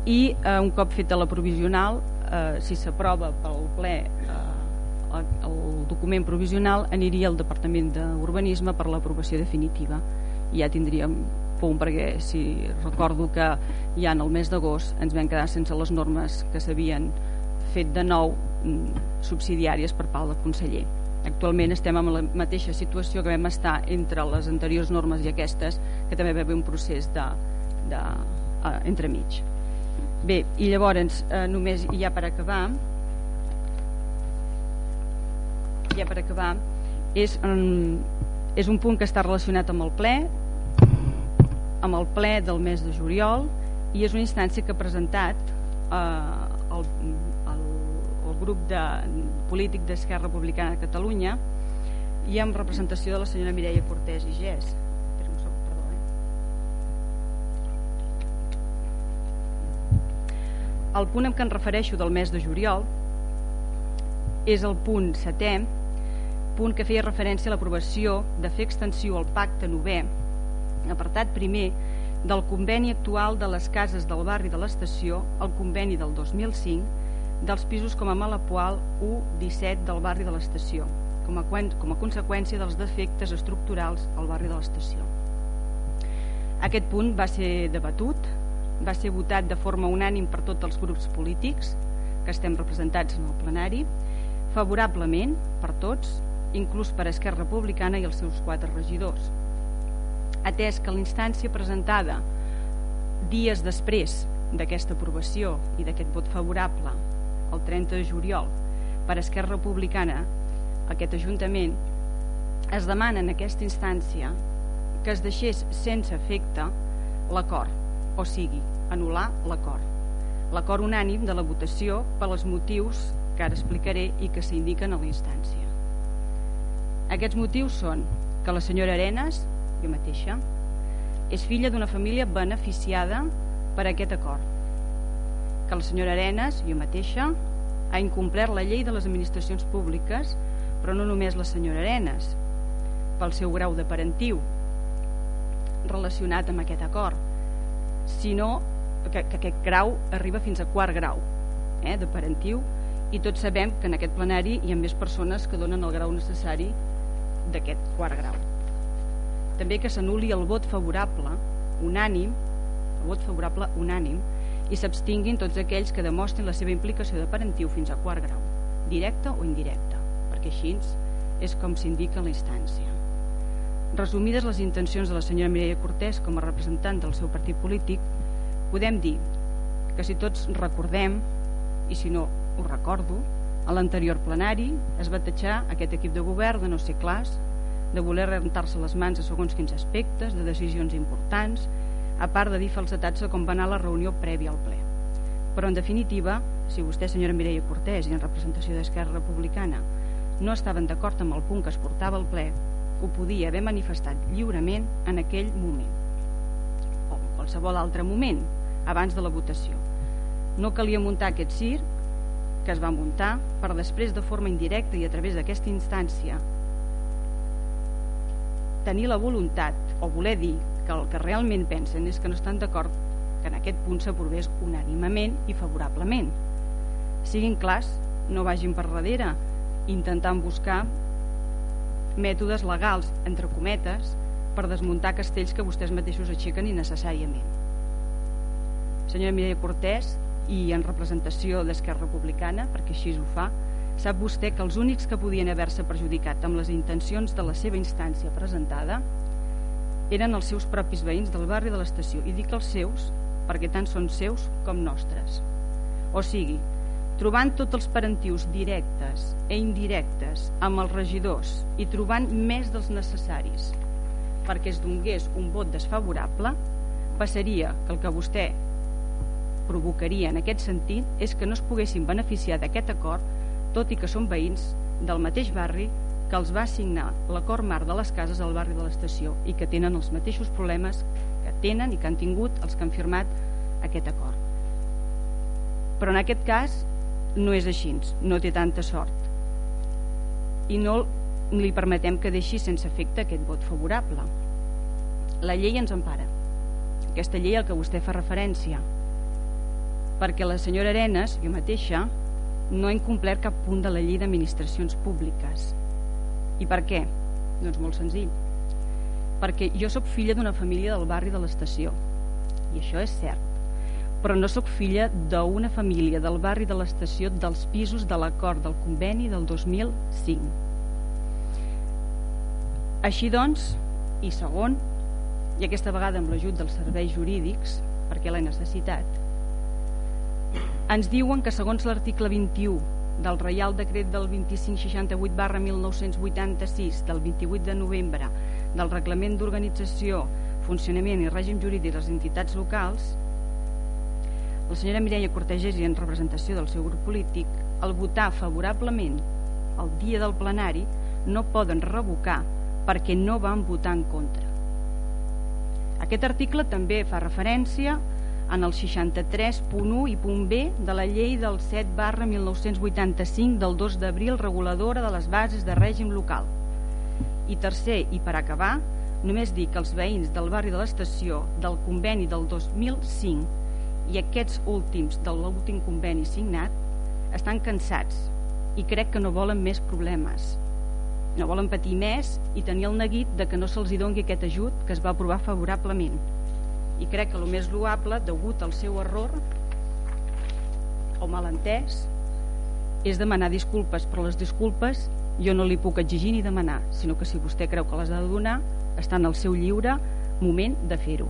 i eh, un cop feta la provisional eh, si s'aprova pel ple eh, el document provisional aniria al Departament d'Urbanisme per l'aprovació definitiva. I ja tindríem punt perquè si recordo que ja en el mes d'agost ens vam quedar sense les normes que s'havien fet de nou mm, subsidiàries per part del conseller actualment estem en la mateixa situació que vam estar entre les anteriors normes i aquestes que també va haver un procés de, de, uh, entremig. Bé, i llavors eh, només ja per acabar ja per acabar és, um, és un punt que està relacionat amb el ple amb el ple del mes de juliol i és una instància que ha presentat eh, el grup de, polític d'Esquerra Republicana de Catalunya i amb representació de la senyora Mireia Cortés i perdó, eh? el punt en què em refereixo del mes de juliol és el punt setè punt que feia referència a l'aprovació de fer extensió al pacte novè, apartat primer, del conveni actual de les cases del barri de l'estació, el conveni del 2005, dels pisos com a Malapual 1-17 del barri de l'estació, com, a, com a conseqüència dels defectes estructurals al barri de l'estació. Aquest punt va ser debatut, va ser votat de forma unànim per tots els grups polítics que estem representats en el plenari, favorablement per tots, inclús per Esquerra Republicana i els seus quatre regidors. Atès que la instància presentada dies després d'aquesta aprovació i d'aquest vot favorable el 30 de juliol per Esquerra Republicana aquest Ajuntament es demana en aquesta instància que es deixés sense efecte l'acord, o sigui, anul·lar l'acord. L'acord unànim de la votació per als motius que ara explicaré i que s'indiquen a la instància. Aquests motius són que la senyora Arenas, jo mateixa, és filla d'una família beneficiada per aquest acord. Que la senyora Arenas, jo mateixa, ha incomplert la llei de les administracions públiques, però no només la senyora Arenas, pel seu grau de parentiu relacionat amb aquest acord, sinó que, que aquest grau arriba fins a quart grau eh, de parentiu i tots sabem que en aquest plenari hi ha més persones que donen el grau necessari d'aquest quart grau. També que s'anuli el vot favorable unànim, el vot favorable unànim, i s'abstinguin tots aquells que demostrin la seva implicació de parentiu fins a quart grau, directe o indirecte, perquè així és com s'indica la instància. Resumides les intencions de la senyora Mireia Cortés com a representant del seu partit polític, podem dir que si tots recordem, i si no ho recordo, a l'anterior plenari es va tatxar aquest equip de govern de no ser clars, de voler rentar-se les mans a segons quins aspectes, de decisions importants, a part de dir falsetats de com va anar la reunió prèvia al ple. Però, en definitiva, si vostè, senyora Mireia Cortés, i en representació d'Esquerra Republicana, no estaven d'acord amb el punt que es portava al ple, ho podia haver manifestat lliurement en aquell moment o en qualsevol altre moment abans de la votació. No calia muntar aquest circ que es va muntar per després de forma indirecta i a través d'aquesta instància tenir la voluntat o voler dir que el que realment pensen és que no estan d'acord que en aquest punt s'aprovés unànimament i favorablement. Siguin clars no vagin per darrere intentant buscar mètodes legals entre cometes per desmuntar castells que vostès mateixos aixequen innecessàriament. Senyora Mireia Cortés i en representació d'Esquerra Republicana, perquè així ho fa, sap vostè que els únics que podien haver-se perjudicat amb les intencions de la seva instància presentada eren els seus propis veïns del barri de l'estació, i dic els seus perquè tant són seus com nostres. O sigui, trobant tots els parentius directes e indirectes amb els regidors i trobant més dels necessaris perquè es donés un vot desfavorable, passaria que el que vostè provocaria en aquest sentit és que no es poguessin beneficiar d'aquest acord, tot i que són veïns del mateix barri que els va assignar l'acord marc de les cases al barri de l'estació i que tenen els mateixos problemes que tenen i que han tingut els que han firmat aquest acord. Però en aquest cas no és així, no té tanta sort. I no li permetem que deixi sense efecte aquest vot favorable. La llei ens empara. Aquesta llei al que vostè fa referència. Perquè la senyora Arenas, jo mateixa, no ha incomplert cap punt de la llei d'administracions públiques. I per què? Doncs molt senzill. Perquè jo sóc filla d'una família del barri de l'estació. I això és cert. Però no sóc filla d'una família del barri de l'estació dels pisos de l'acord del conveni del 2005 així doncs, i segon, i aquesta vegada amb l'ajut dels serveis jurídics, perquè l'he necessitat, ens diuen que segons l'article 21 del Reial Decret del 2568 barra 1986 del 28 de novembre del Reglament d'Organització, Funcionament i Règim Jurídic de les entitats locals, la senyora Mireia Cortegés i en representació del seu grup polític, al votar favorablement el dia del plenari, no poden revocar perquè no van votar en contra. Aquest article també fa referència en el 63.1 i punt B de la llei del 7 barra 1985 del 2 d'abril reguladora de les bases de règim local. I tercer, i per acabar, només dir que els veïns del barri de l'estació del conveni del 2005 i aquests últims de l'últim conveni signat estan cansats i crec que no volen més problemes no volen patir més i tenir el neguit de que no se'ls doni aquest ajut que es va aprovar favorablement i crec que el més loable degut al seu error o malentès és demanar disculpes però les disculpes jo no li puc exigir ni demanar sinó que si vostè creu que les ha de donar està en el seu lliure moment de fer-ho.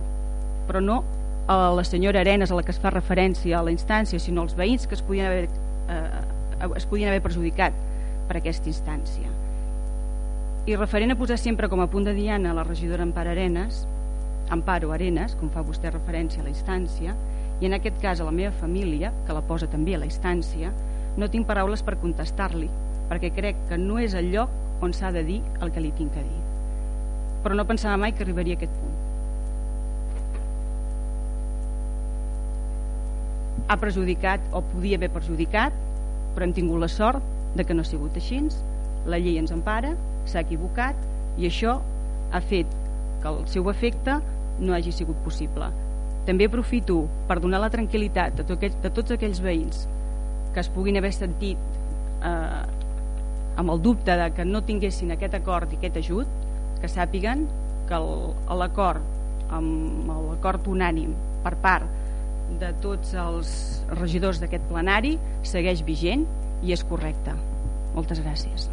Però no a la senyora Arenas a la que es fa referència a la instància sinó als veïns que es podien haver, eh, es podien haver perjudicat per aquesta instància. I referent a posar sempre com a punt de diana la regidora Amparo Arenas, Amparo Arenas, com fa vostè referència a la instància, i en aquest cas a la meva família, que la posa també a la instància, no tinc paraules per contestar-li, perquè crec que no és el lloc on s'ha de dir el que li tinc a dir. Però no pensava mai que arribaria a aquest punt. Ha perjudicat o podia haver perjudicat, però hem tingut la sort de que no ha sigut així. La llei ens empara, s'ha equivocat i això ha fet que el seu efecte no hagi sigut possible. També aprofito per donar la tranquil·litat de, tot de tots aquells veïns que es puguin haver sentit eh, amb el dubte de que no tinguessin aquest acord i aquest ajut, que sàpiguen que l'acord amb l'acord unànim per part de tots els regidors d'aquest plenari segueix vigent i és correcte. Moltes gràcies.